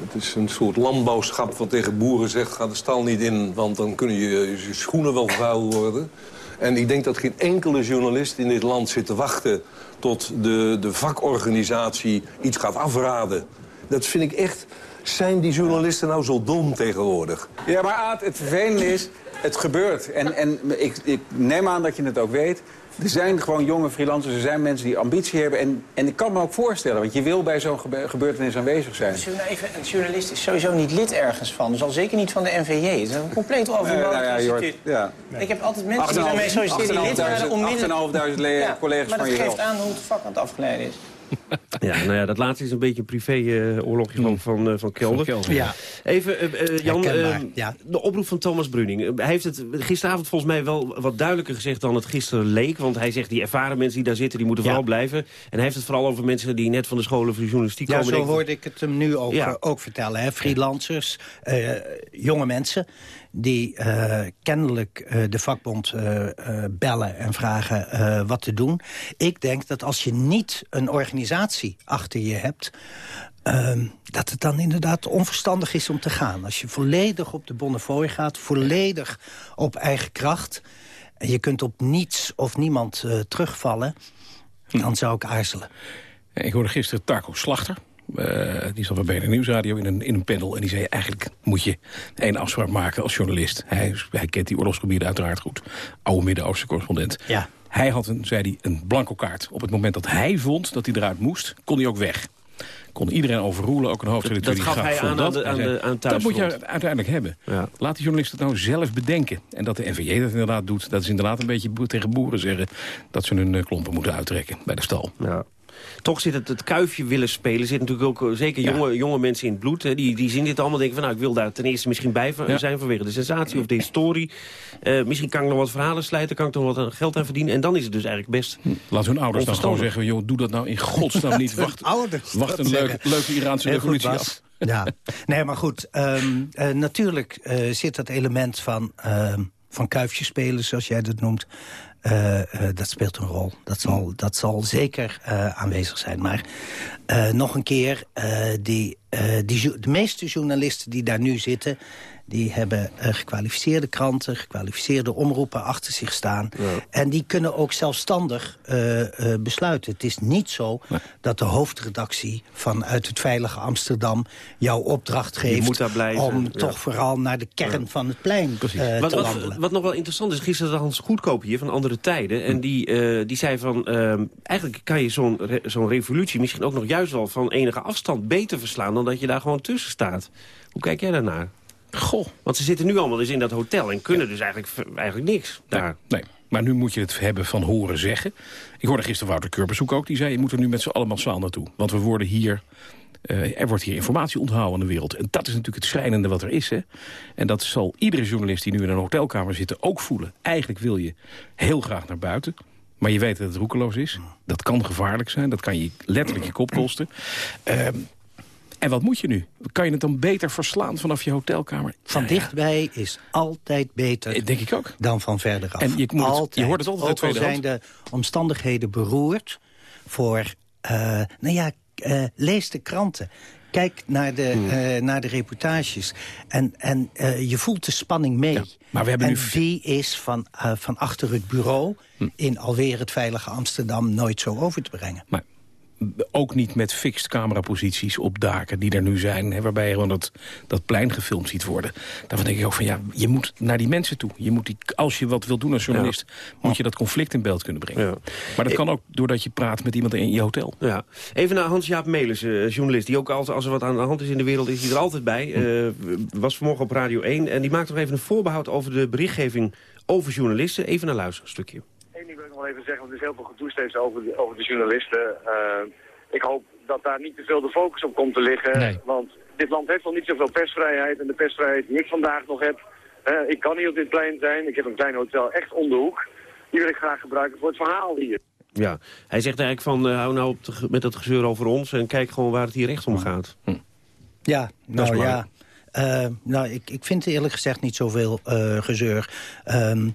Het is een soort landbouwschap wat tegen boeren zegt... ga de stal niet in, want dan kunnen je, je schoenen wel vuil worden. En ik denk dat geen enkele journalist in dit land zit te wachten... tot de, de vakorganisatie iets gaat afraden. Dat vind ik echt zijn die journalisten nou zo dom tegenwoordig? Ja, maar Aad, het vervelende is, het gebeurt. En, en ik, ik neem aan dat je het ook weet. Er zijn gewoon jonge freelancers, er zijn mensen die ambitie hebben. En, en ik kan me ook voorstellen, want je wil bij zo'n gebe gebeurtenis aanwezig zijn. Even, een journalist is sowieso niet lid ergens van. Dus al zeker niet van de NVJ. Het is een compleet overbodig uh, nou ja. Ja. Nee. Ik heb altijd mensen die daarmee solliciteren die lid werden onmiddellijk... 8.500 ja, collega's maar van dat je geeft aan hoe het vak aan het afgeleiden is. Ja, nou ja, dat laatste is een beetje een privé-oorlogje uh, van, uh, van Kelder. Van Kelder. Ja. Even, uh, Jan, ja. de oproep van Thomas Bruning. hij heeft het gisteravond volgens mij wel wat duidelijker gezegd dan het gisteren leek. Want hij zegt, die ervaren mensen die daar zitten, die moeten ja. vooral blijven. En hij heeft het vooral over mensen die net van de scholen voor journalistiek ja, komen. Ja, zo hoorde ik het hem nu ook, ja. ook vertellen. Hè? Freelancers, jonge mensen die uh, kennelijk uh, de vakbond uh, bellen en vragen wat te doen. Ik denk dat als je niet een organisatie achter je hebt... ehm, dat het dan inderdaad onverstandig is om te gaan. Als je volledig op de Bonnefoy gaat, volledig op eigen kracht... en je kunt op niets of niemand terugvallen... dan zou ik aarzelen. Ik hoorde gisteren Taco Slachter, die zat bij BNN Nieuwsradio in een, in een panel. En die zei, eigenlijk moet je één afspraak maken als journalist. Hij, hij kent die oorlogsgebieden uiteraard goed. Oude Midden-Oosten correspondent. Ja. Hij had een, zei hij, een blanco kaart. Op het moment dat hij vond dat hij eruit moest, kon hij ook weg. Kon iedereen overroelen, ook een hoofdredacteur. Dat, dat gaf hij aan, dat. de, aan, de, aan Dat moet je uiteindelijk hebben. Ja. Laat de journalist het nou zelf bedenken. En dat de NVJ dat inderdaad doet, dat is inderdaad een beetje tegen boeren zeggen... dat ze hun klompen moeten uittrekken bij de stal. Ja. Toch zit het, het kuifje willen spelen. zit natuurlijk ook zeker jonge, ja. jonge mensen in het bloed. Hè, die, die zien dit allemaal denken van... nou, ik wil daar ten eerste misschien bij ja. zijn vanwege de sensatie of de historie. Uh, misschien kan ik nog wat verhalen slijten, kan ik er wat geld aan verdienen. En dan is het dus eigenlijk best Laat hun ouders dan gewoon zeggen... joh, doe dat nou in godsnaam niet. Wacht, wacht een leuk, leuke Iraanse revolutie af. Ja, nee, maar goed. Um, uh, natuurlijk uh, zit dat element van, uh, van kuifjes spelen, zoals jij dat noemt... Uh, uh, dat speelt een rol. Dat zal, dat zal zeker uh, aanwezig zijn. Maar nog een keer, die, die, de meeste journalisten die daar nu zitten... die hebben gekwalificeerde kranten, gekwalificeerde omroepen achter zich staan. Ja. En die kunnen ook zelfstandig besluiten. Het is niet zo nee. dat de hoofdredactie vanuit het veilige Amsterdam... jouw opdracht geeft om ja. toch vooral naar de kern ja. van het plein wat, te wat, wandelen. Wat nog wel interessant is, gisteren Hans Goedkoop hier van Andere Tijden... en die, uh, die zei van, uh, eigenlijk kan je zo'n re zo'n revolutie... misschien ook nog juist wel van enige afstand beter verslaan... dan dat je daar gewoon tussen staat. Hoe kijk jij daarnaar? Goh. Want ze zitten nu allemaal dus in dat hotel en kunnen ja. dus eigenlijk, eigenlijk niks daar. Nee, nee. Maar nu moet je het hebben van horen zeggen. Ik hoorde gisteren Wouter Kurbezoek ook. Die zei, je moet er nu met z'n allen massaal naartoe. Want we worden hier... Uh, er wordt hier informatie onthouden aan de wereld. En dat is natuurlijk het schrijnende wat er is. Hè? En dat zal iedere journalist die nu in een hotelkamer zit ook voelen. Eigenlijk wil je heel graag naar buiten. Maar je weet dat het roekeloos is. Dat kan gevaarlijk zijn. Dat kan je letterlijk je kop kosten. Uh, En wat moet je nu? Kan je het dan beter verslaan vanaf je hotelkamer? Van Nou ja, dichtbij is altijd beter denk ik ook. dan van verder af. En je moet het- je altijd. hoort het altijd Ook al zijn de omstandigheden beroerd voor... eh, nou ja, eh, lees de kranten. Kijk naar de, Hmm. eh, naar de reportages. En, en je voelt de spanning mee. maar we hebben en nu die is van, van achter het bureau... in alweer het veilige Amsterdam nooit zo over te brengen. Maar ook niet met fixed cameraposities op daken die er nu zijn... Hè, waarbij je gewoon dat, dat plein gefilmd ziet worden. Daarvan denk ik ook van, ja, je moet naar die mensen toe. Je moet die, als je wat wil doen als journalist... moet je dat conflict in beeld kunnen brengen. Maar dat kan ook doordat je praat met iemand in je hotel. Ja. Even naar Hans-Jaap Melis, eh, journalist. Die ook altijd, als er wat aan de hand is in de wereld, is hij er altijd bij. Eh, was vanmorgen op Radio 1. En die maakt nog even een voorbehoud over de berichtgeving over journalisten. Even naar luisteren, een stukje. Eén ding wil ik nog even zeggen, want er is heel veel gedoe steeds over de, over de journalisten. Eh, ik hoop dat daar niet te veel de focus op komt te liggen. Want dit land heeft nog niet zoveel persvrijheid. En de persvrijheid die ik vandaag nog heb... eh, ik kan hier op dit plein zijn. Ik heb een klein hotel echt om de hoek. Die wil ik graag gebruiken voor het verhaal hier. Ja, hij zegt eigenlijk van, eh, hou nou op de met dat gezeur over ons... en kijk gewoon waar het hier echt om gaat. Ja, Dat is nou ja. belangrijk. Eh, nou, ik, ik vind eerlijk gezegd niet zoveel eh, gezeur. Ehm,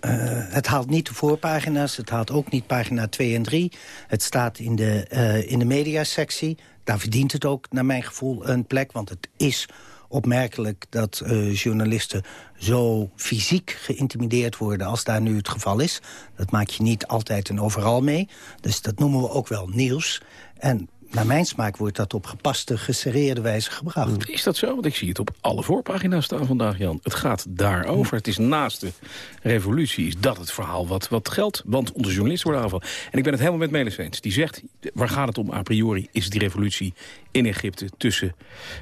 eh, het haalt niet de voorpagina's, het haalt ook niet pagina 2 en 3. Het staat in de, eh in de mediasectie. Daar verdient het ook, naar mijn gevoel, een plek. Want het is opmerkelijk dat eh, journalisten zo fysiek geïntimideerd worden... als daar nu het geval is. Dat maak je niet altijd en overal mee. Dus dat noemen we ook wel nieuws. En naar mijn smaak wordt dat op gepaste, geserreerde wijze gebracht. Is dat zo? Want ik zie het op alle voorpagina's staan vandaag, Jan. Het gaat daarover. Het is naast de revolutie is dat het verhaal wat, wat geldt. Want onze journalisten worden aangevallen. En ik ben het helemaal met Melis eens. Die zegt, waar gaat het om a priori? Is die revolutie in Egypte tussen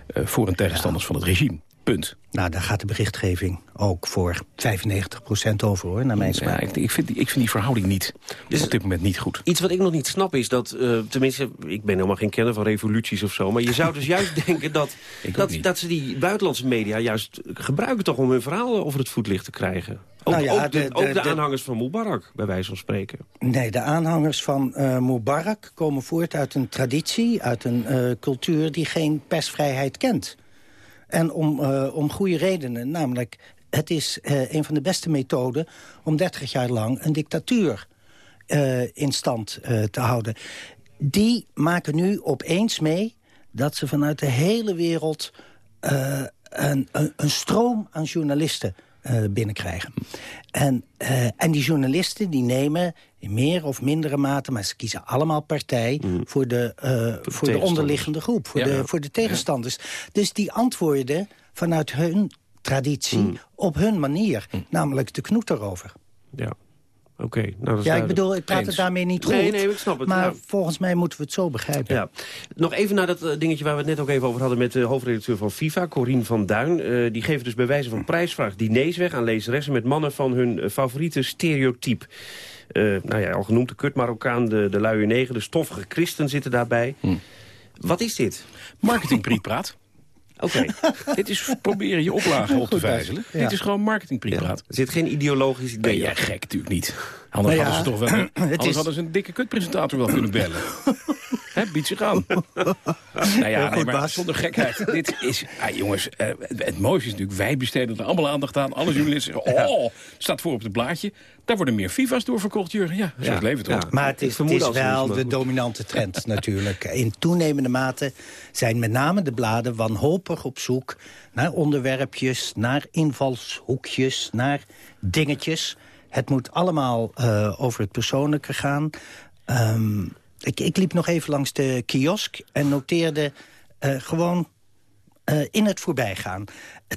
eh, voor- en tegenstanders van het regime. Punt. Nou, daar gaat de berichtgeving ook voor 95% over, hoor, naar mijn smaak. Ja, ik, ik, vind die, ik vind die verhouding niet, op dit moment niet goed. Iets wat ik nog niet snap is dat, eh, tenminste, ik ben helemaal geen kenner van revoluties of zo... maar je zou dus juist denken dat, dat, dat ze die buitenlandse media juist gebruiken toch om hun verhaal over het voetlicht te krijgen. Ook, Nou ja, ook de, de- ook de- de de- aanhangers van Mubarak, bij wijze van spreken. Nee, de aanhangers van eh Mubarak komen voort uit een traditie... uit een eh, cultuur die geen persvrijheid kent. En om, eh, om goede redenen, namelijk... het is eh, een van de beste methoden om 30 jaar lang een dictatuur eh, in stand te houden. Die maken nu opeens mee dat ze vanuit de hele wereld... een, een, een stroom aan journalisten binnenkrijgen. En, en die journalisten die nemen in meer of mindere mate... maar ze kiezen allemaal partij voor de, eh, voor de tegenstanders. onderliggende groep. Voor, Ja. de, voor de tegenstanders. Dus die antwoorden vanuit hun traditie op hun manier. Namelijk de knoet erover. Ja, oké. nou, dat is Ja, ik bedoel, ik praat Eens. het daarmee niet goed. Nee, nee, ik snap het. Maar volgens mij moeten we het zo begrijpen. Ja. Nog even naar dat eh, dingetje waar we het net ook even over hadden... met de hoofdredacteur van FIFA, Corine van Duin. Eh, die geven dus bij wijze van prijsvraag diners weg aan lezeressen... met mannen van hun eh, favoriete stereotype. Eh, nou ja, al genoemd, de kut Marokkaan, de, de luie negen... de stoffige christen zitten daarbij. Wat is dit? Marketingprietpraat. Oké. Dit is proberen je oplagen op te vijzelen. Ja. Dit is gewoon marketingprietpraat. Er zit geen ideologisch idee Ben jij gek natuurlijk niet. Anders Nou ja, hadden ze toch wel, anders is- hadden ze een dikke kutpresentator wel kunnen bellen. Hè, biedt zich aan. nou ja, nee, maar zonder gekheid. Dit is, ah, jongens, eh, het mooiste is natuurlijk, wij besteden er allemaal aandacht aan. Alle journalisten zeggen, oh, staat voor op het blaadje. Daar worden meer FIFA's doorverkocht, Jurgen. Ja, zo is het leven toch? Maar het is, het wel de goed. dominante trend natuurlijk. In toenemende mate zijn met name de bladen wanhopig op zoek... naar onderwerpjes, naar invalshoekjes, naar dingetjes. Het moet allemaal eh, over het persoonlijke gaan. Ehm, ik, ik liep nog even langs de kiosk en noteerde eh, gewoon eh, in het voorbijgaan.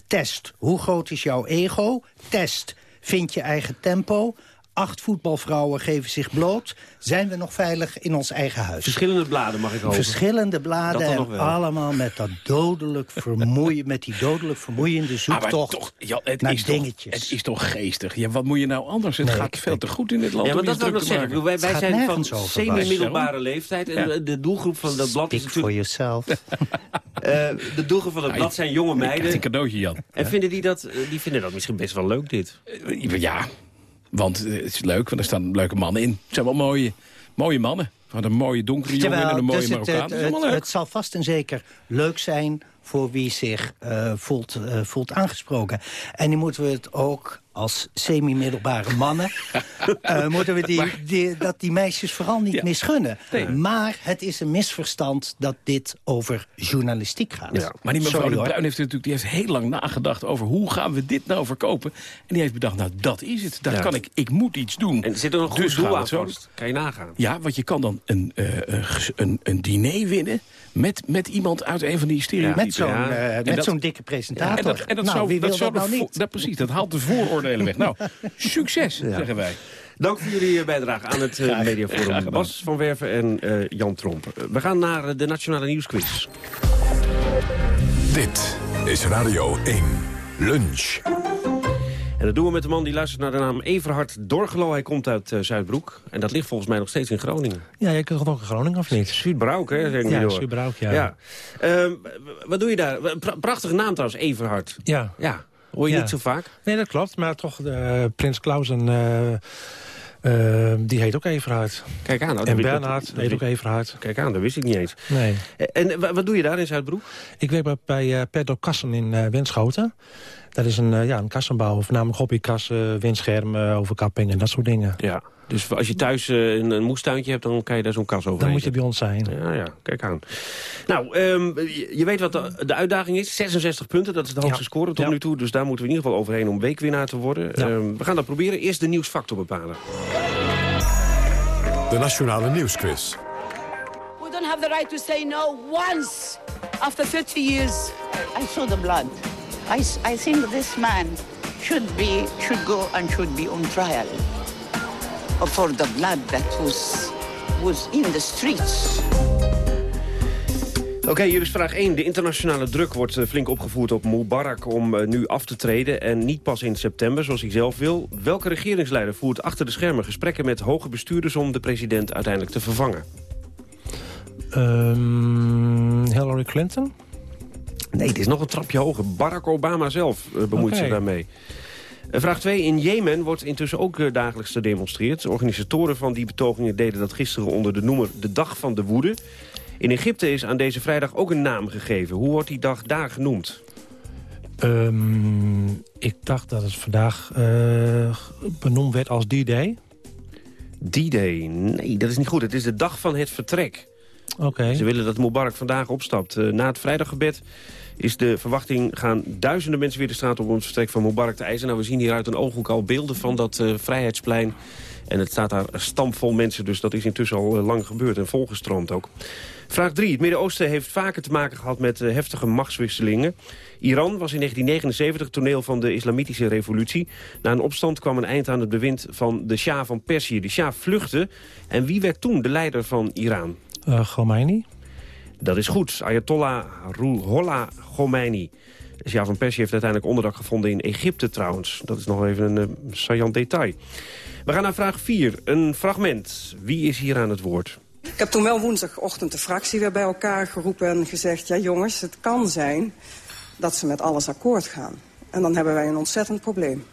Test, hoe groot is jouw ego? Test, vind je eigen tempo? Acht voetbalvrouwen geven zich bloot. Zijn we nog veilig in ons eigen huis? Verschillende bladen mag ik hopen. Verschillende bladen en allemaal met, dat dodelijk vermoeien, met die dodelijk vermoeiende Ah, zoektocht toch, ja, het, naar is toch, dingetjes. het is toch geestig. Ja, wat moet je nou anders? Het Nee, gaat veel te goed in dit land Ja, maar dat wil ik nog zeggen. Bedoel, Wij, wij Het zijn van semi-middelbare leeftijd. En Ja. de doelgroep van dat blad is Speak natuurlijk... yourself. eh, de doelgroep van dat Ja, blad zijn jonge meiden. een cadeautje, Jan. En vinden die, dat, die vinden dat misschien best wel leuk, dit. Ja, want eh, het is leuk, want er staan leuke mannen in. Het zijn wel mooie, mooie mannen. Van een mooie donkere jongen en een mooie dus het, Marokkaan. Het, zal vast en zeker leuk zijn voor wie zich eh, voelt, eh, voelt aangesproken. En die moeten we het ook als semi-middelbare mannen... eh, moeten we die, die, dat die meisjes vooral niet misgunnen. Maar het is een misverstand dat dit over journalistiek gaat. Ja, maar die mevrouw Sorry, de. Bruin heeft natuurlijk die heeft heel lang nagedacht over hoe gaan we dit nou verkopen. En die heeft bedacht, nou dat is het. Dat Ja. kan ik. Ik moet iets doen. En zit er een goed Dus doel aan vast? Kan je nagaan. Ja, want je kan dan een, eh, een, een diner winnen met, met iemand uit een van die stereotypen. Met zo'n Ja. eh, met zo'n dikke presentator. En dat, en dat nou, zou, wie dat wil dat nou niet? dat, precies, dat haalt de vooroordelen weg. Nou, succes, zeggen wij. Dank voor jullie eh, bijdrage aan het eh, Mediaforum. Bas van Werven en eh, Jan Tromp. We gaan naar de Nationale Nieuwsquiz. Dit is Radio 1. Lunch. En dat doen we met de man die luistert naar de naam Everhard Dorgelo. Hij komt uit eh, Zuidbroek. En dat ligt volgens mij nog steeds in Groningen. Ja, je kunt ook in Groningen, of niet? Zuidbroek, hè? Ja. Zuidbroek, ja. ja. Ehm, wat doe je daar? Pra- prachtige naam trouwens, Everhard. Ja. Ja, hoor je Ja. niet zo vaak? Nee, dat klopt. Maar toch, eh, Prins Klaus en... eh, die heet ook Everhard. Kijk aan. nou, en dat- Bernhard dat- heet ook Everhard. Kijk aan, dat wist ik niet eens. Nee. En wa- wat doe je daar in Zuidbroek? Ik werk bij, bij Perdo Kassen in eh Winschoten. Dat is een, eh, ja, een kassenbouw, voornamelijk hobbykassen, windschermen, overkapping en dat soort dingen. Ja. Dus als je thuis eh, een, een moestuintje hebt, dan kan je daar zo'n kas over Dan moet je bij ons zijn. Ja, ja, kijk aan. Nou, ehm, je, je weet wat de, de uitdaging is. 66 punten, dat is de hoogste Ja. score tot Ja. nu toe. Dus daar moeten we in ieder geval overheen om weekwinnaar te worden. Ja. Ehm, we gaan dat proberen. Eerst de nieuwsfactor bepalen. De Nationale Nieuwsquiz. We don't have the right to say no once after 30 years. I saw the blood. I, I think this man should be should go and should be on trial for the blood that was was in the streets. Oké, hier is vraag 1. De internationale druk wordt eh, flink opgevoerd op Mubarak om eh, nu af te treden. En niet pas in september, zoals hij zelf wil. Welke regeringsleider voert achter de schermen gesprekken met hoge bestuurders... om de president uiteindelijk te vervangen? Ehm, Hillary Clinton? Nee, het is nog een trapje hoger. Barack Obama zelf eh, bemoeit zich daarmee. Eh, Vraag 2. In Jemen wordt intussen ook eh, dagelijks gedemonstreerd. De organisatoren van die betogingen deden dat gisteren onder de noemer de Dag van de Woede. In Egypte is aan deze vrijdag ook een naam gegeven. Hoe wordt die dag daar genoemd? Ehm, ik dacht dat het vandaag benoemd werd als D-Day. D-Day? Nee, dat is niet goed. Het is de dag van het vertrek. Oké. Ze willen dat Mubarak vandaag opstapt. Na het vrijdaggebed is de verwachting... gaan duizenden mensen weer de straat op om het vertrek van Mubarak te eisen. Nou, we zien hier uit een ooghoek al beelden van dat eh, Vrijheidsplein. En het staat daar stampvol mensen, dus dat is intussen al eh, lang gebeurd en volgestroomd ook. Vraag 3. Het Midden-Oosten heeft vaker te maken gehad met eh, heftige machtswisselingen. Iran was in 1979 toneel van de islamitische revolutie. Na een opstand kwam een eind aan het bewind van de Shah van Perzië. De Shah vluchtte. En wie werd toen de leider van Iran? Uh, Khomeini? Dat is goed. Ayatollah Ruhollah Khomeini. Shah van Perzië heeft uiteindelijk onderdak gevonden in Egypte trouwens. Dat is nog even een uh, saillant detail. We gaan naar vraag 4. Een fragment. Wie is hier aan het woord? Ik heb toen wel woensdagochtend de fractie weer bij elkaar geroepen en gezegd... ja jongens, het kan zijn dat ze met alles akkoord gaan. En dan hebben wij een ontzettend probleem.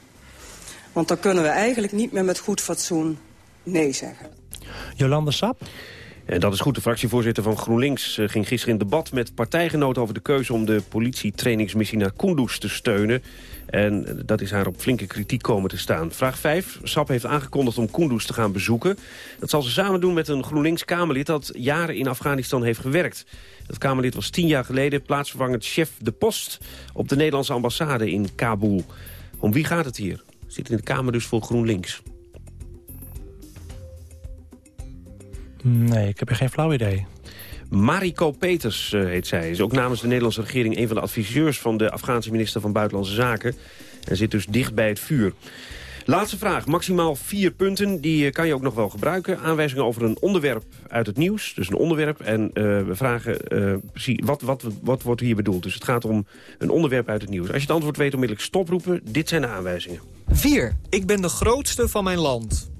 Want dan kunnen we eigenlijk niet meer met goed fatsoen nee zeggen. Jolande Sap? En dat is goed. De fractievoorzitter van GroenLinks uh, ging gisteren in debat met partijgenoten over de keuze om de politietrainingsmissie naar Kunduz te steunen. En dat is haar op flinke kritiek komen te staan. Vraag 5. SAP heeft aangekondigd om Kunduz te gaan bezoeken. Dat zal ze samen doen met een GroenLinks-Kamerlid dat jaren in Afghanistan heeft gewerkt. Dat Kamerlid was tien jaar geleden plaatsvervangend chef de post op de Nederlandse ambassade in Kabul. Om wie gaat het hier? Zit in de Kamer dus voor GroenLinks. Nee, ik heb er geen flauw idee. Mariko Peters uh, heet zij. Is ook namens de Nederlandse regering een van de adviseurs... van de Afghaanse minister van Buitenlandse Zaken. En zit dus dicht bij het vuur. Laatste vraag. Maximaal vier punten. Die uh, kan je ook nog wel gebruiken. Aanwijzingen over een onderwerp uit het nieuws. Dus een onderwerp. En uh, we vragen precies wat, wat, wat wordt hier bedoeld. Dus het gaat om een onderwerp uit het nieuws. Als je het antwoord weet, onmiddellijk stoproepen. Dit zijn de aanwijzingen. 4. Ik ben de grootste van mijn land.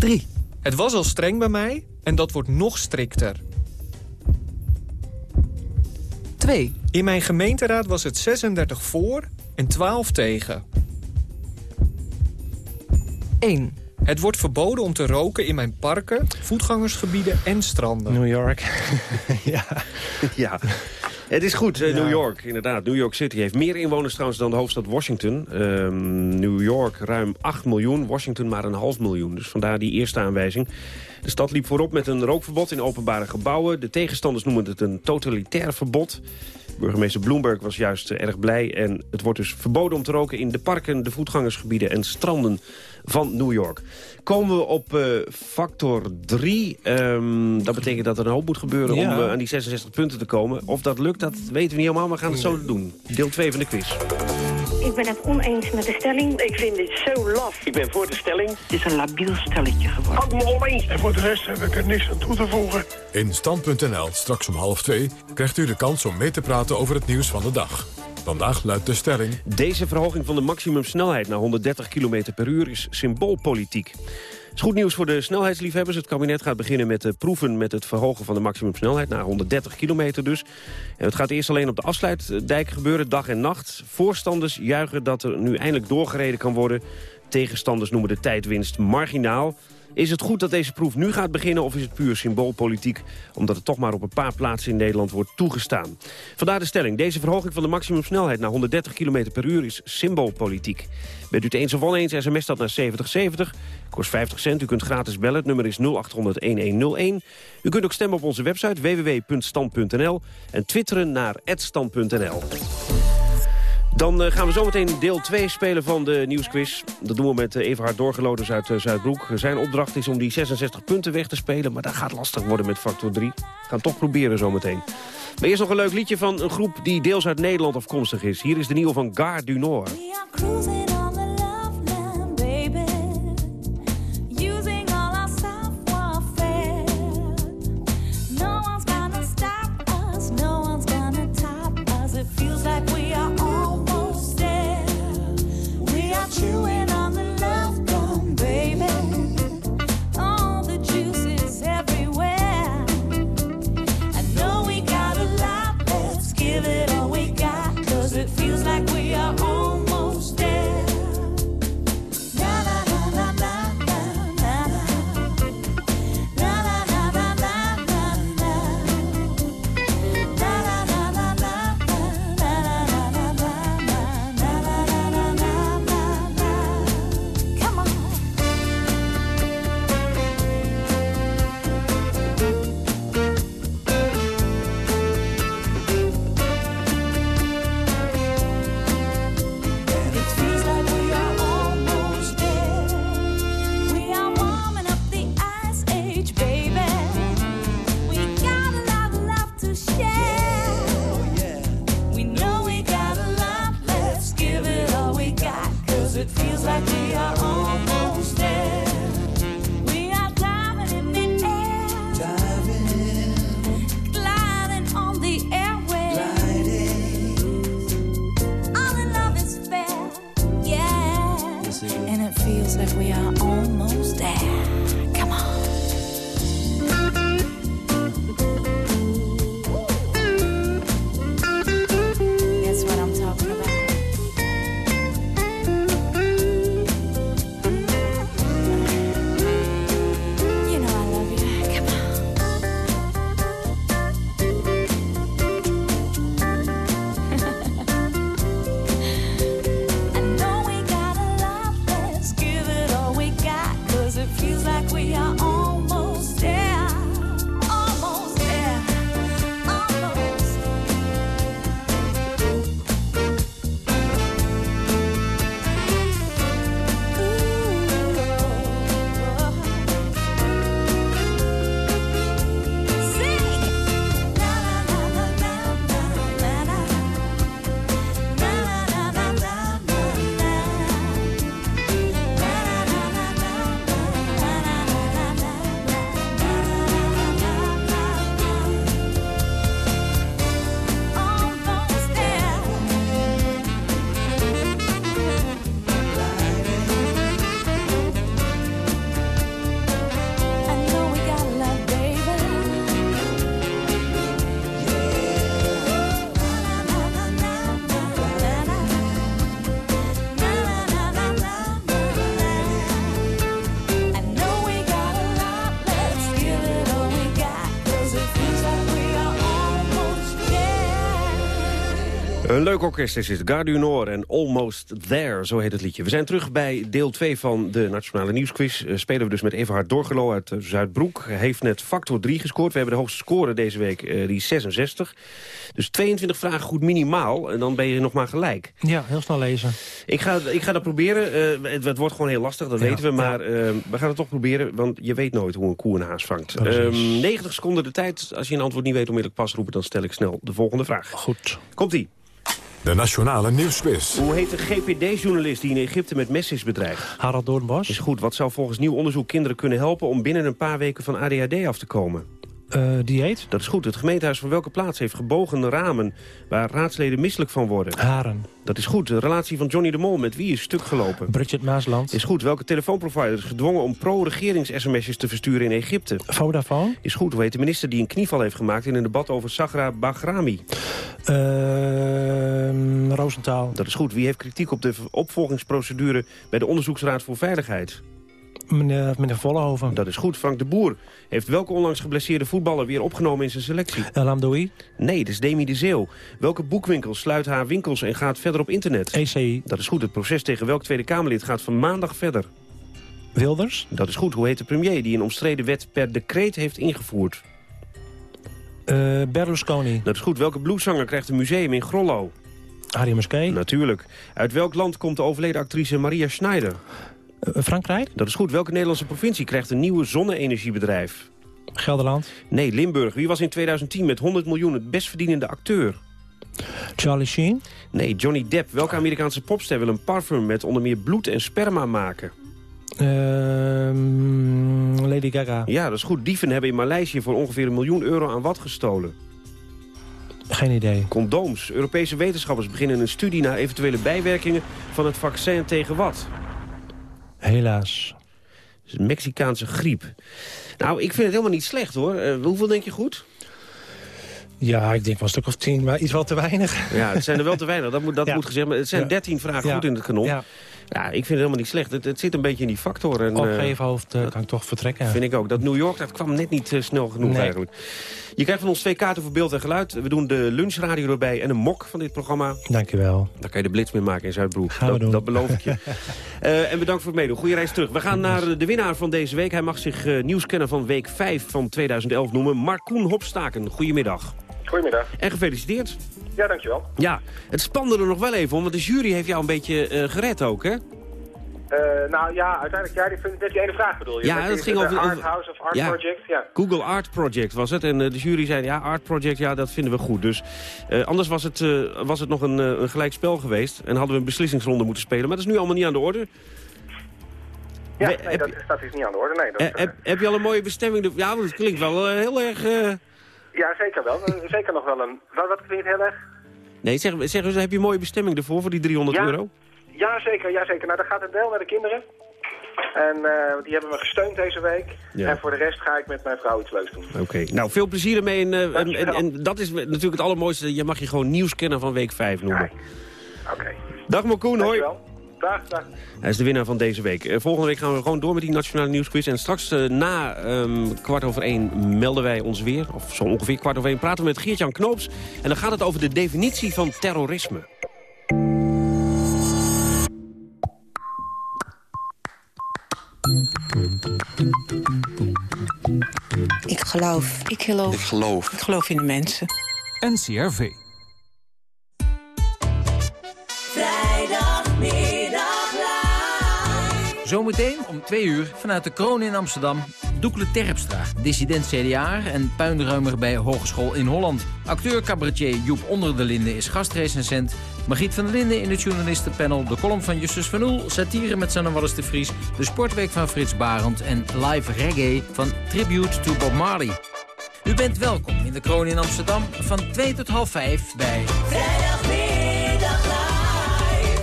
3. Het was al streng bij mij en dat wordt nog strikter. 2. In mijn gemeenteraad was het 36 voor en 12 tegen. 1. Het wordt verboden om te roken in mijn parken, voetgangersgebieden en stranden. New York. ja. ja. Het is goed, uh, New York, inderdaad. New York City heeft meer inwoners trouwens dan de hoofdstad Washington. Ehm, New York ruim 8 miljoen, Washington maar een half miljoen. Dus vandaar die eerste aanwijzing. De stad liep voorop met een rookverbod in openbare gebouwen. De tegenstanders noemen het een totalitair verbod. Burgemeester Bloomberg was juist erg blij. En het wordt dus verboden om te roken in de parken, de voetgangersgebieden en stranden van New York. Komen we op uh, factor 3. Um, ehm, dat betekent dat er een hoop moet gebeuren om uh, aan die 66 punten te komen. Of dat lukt, dat weten we niet helemaal. Maar we gaan het zo doen. Deel 2 van de quiz. Ik ben het oneens met de stelling. Ik vind dit zo laf. Ik ben voor de stelling. Het is een labiel stelletje geworden. Ook me oneens. En voor de rest heb ik er niks aan toe te voegen. In Stand.nl, straks om half twee, krijgt u de kans om mee te praten over het nieuws van de dag. Vandaag luidt de stelling... Deze verhoging van de maximumsnelheid naar 130 km per uur is symboolpolitiek. is goed nieuws voor de snelheidsliefhebbers. Het kabinet gaat beginnen met de proeven met het verhogen van de maximumsnelheid naar 130 kilometer dus. En het gaat eerst alleen op de afsluitdijk gebeuren, dag en nacht. Voorstanders juichen dat er nu eindelijk doorgereden kan worden. Tegenstanders noemen de tijdwinst marginaal. Is het goed dat deze proef nu gaat beginnen of is het puur symboolpolitiek... omdat het toch maar op een paar plaatsen in Nederland wordt toegestaan? Vandaar de stelling. Deze verhoging van de maximumsnelheid naar 130 km per uur is symboolpolitiek. Bent u het eens of oneens, sms dat naar 7070. Kost 50 cent. U kunt gratis bellen. Het nummer is 0800-1101. U kunt ook stemmen op onze website www.stand.nl en twitteren naar @stand.nl. Dan uh, gaan we zometeen deel 2 spelen van de nieuwsquiz. Dat doen we met uh, Everhard Doorgeloders uit uh, Zuidbroek. Zijn opdracht is om die 66 punten weg te spelen... maar dat gaat lastig worden met factor 3. We gaan toch proberen zometeen. Maar eerst nog een leuk liedje van een groep die deels uit Nederland afkomstig is. Hier is de nieuwe van Gare du Nord. like the Een leuk orkest is het. Gare du Nord en Almost There, zo heet het liedje. We zijn terug bij deel 2 van de Nationale Nieuwsquiz. Uh, spelen we dus met Everhard Dorgelo uit uh, Zuidbroek. Hij heeft net factor 3 gescoord. We hebben de hoogste score deze week, uh, die 66. Dus 22 vragen goed minimaal en dan ben je nog maar gelijk. Ja, heel snel lezen. Ik ga, ik ga dat proberen. Het, het, wordt gewoon heel lastig, dat ja, weten we. Maar we gaan het toch proberen, want je weet nooit hoe een koe een haas vangt. 90 ehm, seconden de tijd. Als je een antwoord niet weet onmiddellijk pas roepen... dan stel ik snel de volgende vraag. Goed. Komt-ie. De Nationale Nieuwsquiz. Hoe heet de GPD-journalist die in Egypte met mes is bedreigd? Harald Doornbos. Is goed. Wat zou volgens nieuw onderzoek kinderen kunnen helpen... om binnen een paar weken van ADHD af te komen? Uh, dieet? Dat is goed. Het gemeentehuis van welke plaats heeft gebogen ramen... waar raadsleden misselijk van worden? Haren. Dat is goed. De relatie van Johnny de Mol met wie is stuk gelopen? Bridget Maasland. Is goed. Welke telefoonprovider is gedwongen om pro-regerings-sms'jes te versturen in Egypte? Vodafone. Is goed. Hoe heet de minister die een knieval heeft gemaakt in een debat over Sagra Bahrami? Uh, Roosentaal. Dat is goed. Wie heeft kritiek op de opvolgingsprocedure bij de Onderzoeksraad voor Veiligheid? Meneer, meneer Vollenhoven. Dat is goed. Frank de Boer heeft welke onlangs geblesseerde voetballer weer opgenomen in zijn selectie? El Amdoui. Nee, dat is Demi de Zeeuw. Welke boekwinkel sluit haar winkels en gaat verder op internet? ECI. Dat is goed. Het proces tegen welk Tweede Kamerlid gaat van maandag verder? Wilders. Dat is goed. Hoe heet de premier die een omstreden wet per decreet heeft ingevoerd? Uh, Berlusconi. Dat is goed. Welke blueszanger krijgt een museum in Grollo? Harry Musquet. Natuurlijk. Uit welk land komt de overleden actrice Maria Schneider? Uh, Frankrijk? Dat is goed. Welke Nederlandse provincie krijgt een nieuwe zonne-energiebedrijf? Gelderland? Nee, Limburg. Wie was in 2010 met 100 miljoen het best verdienende acteur? Charlie Sheen? Nee, Johnny Depp. Welke Amerikaanse popster wil een parfum met onder meer bloed en sperma maken? Uh, Lady Gaga. Ja, dat is goed. Dieven hebben in Maleisië voor ongeveer een miljoen euro aan wat gestolen? Geen idee. Condooms. Europese wetenschappers beginnen een studie naar eventuele bijwerkingen van het vaccin tegen wat? Helaas. Dus Mexicaanse griep. Nou, ik vind het helemaal niet slecht hoor. Uh, hoeveel denk je goed? Ja, ik denk wel een stuk of tien, maar iets wel te weinig. Ja, het zijn er wel te weinig. Dat moet, dat moet gezegd. Maar het zijn dertien vragen goed in het kanon. Ja. Ik vind het helemaal niet slecht. Het, het zit een beetje in die factor. En, Opgeven hoofd uh, kan ik toch vertrekken. Vind ik ook. Dat New York, dat kwam net niet uh, snel genoeg nee. eigenlijk. Je krijgt van ons twee kaarten voor beeld en geluid. We doen de lunchradio erbij en een mok van dit programma. Dankjewel. Daar kan je de blitz mee maken in Zuidbroek. Gaan we dat, doen. dat beloof ik je. uh, en bedankt voor het meedoen. Goeie reis terug. We gaan naar de winnaar van deze week. Hij mag zich uh, nieuwskenner van week 5 van 2011 noemen. Markoen Hopstaken. Goedemiddag. Goedemiddag. En gefeliciteerd. Ja, dankjewel. Ja, het spande er nog wel even om, want de jury heeft jou een beetje uh, gered ook, hè? Uh, nou ja, uiteindelijk, ja, die, net die ene vraag bedoel je? Ja, dat ging over... Art House of Art ja, Project, ja. Google Art Project was het. En uh, de jury zei, ja, Art Project, ja, dat vinden we goed. Dus uh, anders was het, was het nog een, een gelijk spel geweest. En hadden we een beslissingsronde moeten spelen. Maar dat is nu allemaal niet aan de orde. Ja, nee, dat, is, dat is niet aan de orde, nee. Dat, heb, heb je al een mooie bestemming? Ja, het klinkt wel heel erg... Ja, zeker wel. zeker nog wel een... Wat, wat klinkt heel erg? Nee, zeg, zeg eens, heb je een mooie bestemming ervoor, voor die 300 ja, euro? Ja, zeker, ja, zeker. Nou, dan gaat het deel naar de kinderen. En uh, die hebben me gesteund deze week. Ja. En voor de rest ga ik met mijn vrouw iets leuks doen. Oké, okay. nou veel plezier ermee. En, uh, en, en, en, dat is natuurlijk het allermooiste. Je mag je gewoon nieuwskenner van week 5 noemen. Oké. Okay. Dag Markoen, hoi. Dag, dag. Hij is de winnaar van deze week. Uh, volgende week gaan we gewoon door met die Nationale Nieuwsquiz. En straks uh, na um, kwart over één melden wij ons weer. Of zo ongeveer kwart over één praten we met Geert-Jan Knoops. En dan gaat het over de definitie van terrorisme. Ik geloof. Ik geloof. Ik geloof. Ik geloof in de mensen. NCRV. Zometeen om twee uur vanuit de kroon in Amsterdam... Doekle Terpstra, dissident CDA en puinruimer bij Hogeschool in Holland. Acteur-cabaretier Joep Onder de Linden is gastrecensent. Margriet van der Linden in het journalistenpanel. De column van Justus van Oel, satire met Sanne Wallis de Vries... de sportweek van Frits Barend en live reggae van Tribute to Bob Marley. U bent welkom in de kroon in Amsterdam van 2 tot half 5 bij... Vrijdagmiddag live.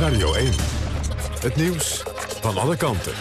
Radio 1. Het nieuws van alle kanten.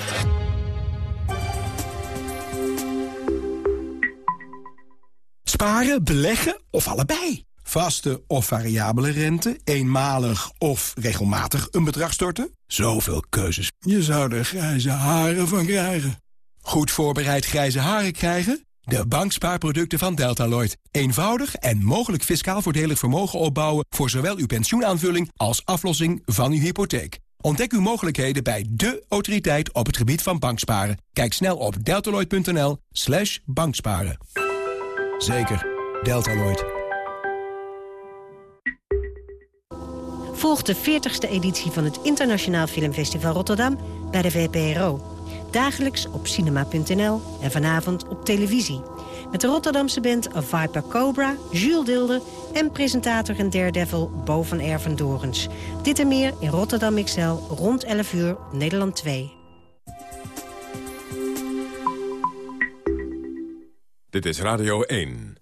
Sparen, beleggen of allebei? Vaste of variabele rente, eenmalig of regelmatig een bedrag storten? Zoveel keuzes. Je zou er grijze haren van krijgen. Goed voorbereid grijze haren krijgen? De bankspaarproducten van Deltaloid. Eenvoudig en mogelijk fiscaal voordelig vermogen opbouwen... voor zowel uw pensioenaanvulling als aflossing van uw hypotheek. Ontdek uw mogelijkheden bij de autoriteit op het gebied van banksparen. Kijk snel op deltaloid.nl slash banksparen. Zeker, Deltaloid. Volg de 40ste editie van het Internationaal Filmfestival Rotterdam bij de VPRO. Dagelijks op cinema.nl en vanavond op televisie. Met de Rotterdamse band Viper Cobra, Jules Dilde... en presentator en daredevil Bo van Erven Dorens. Dit en meer in Rotterdam XL rond 11 uur Nederland 2. Dit is Radio 1.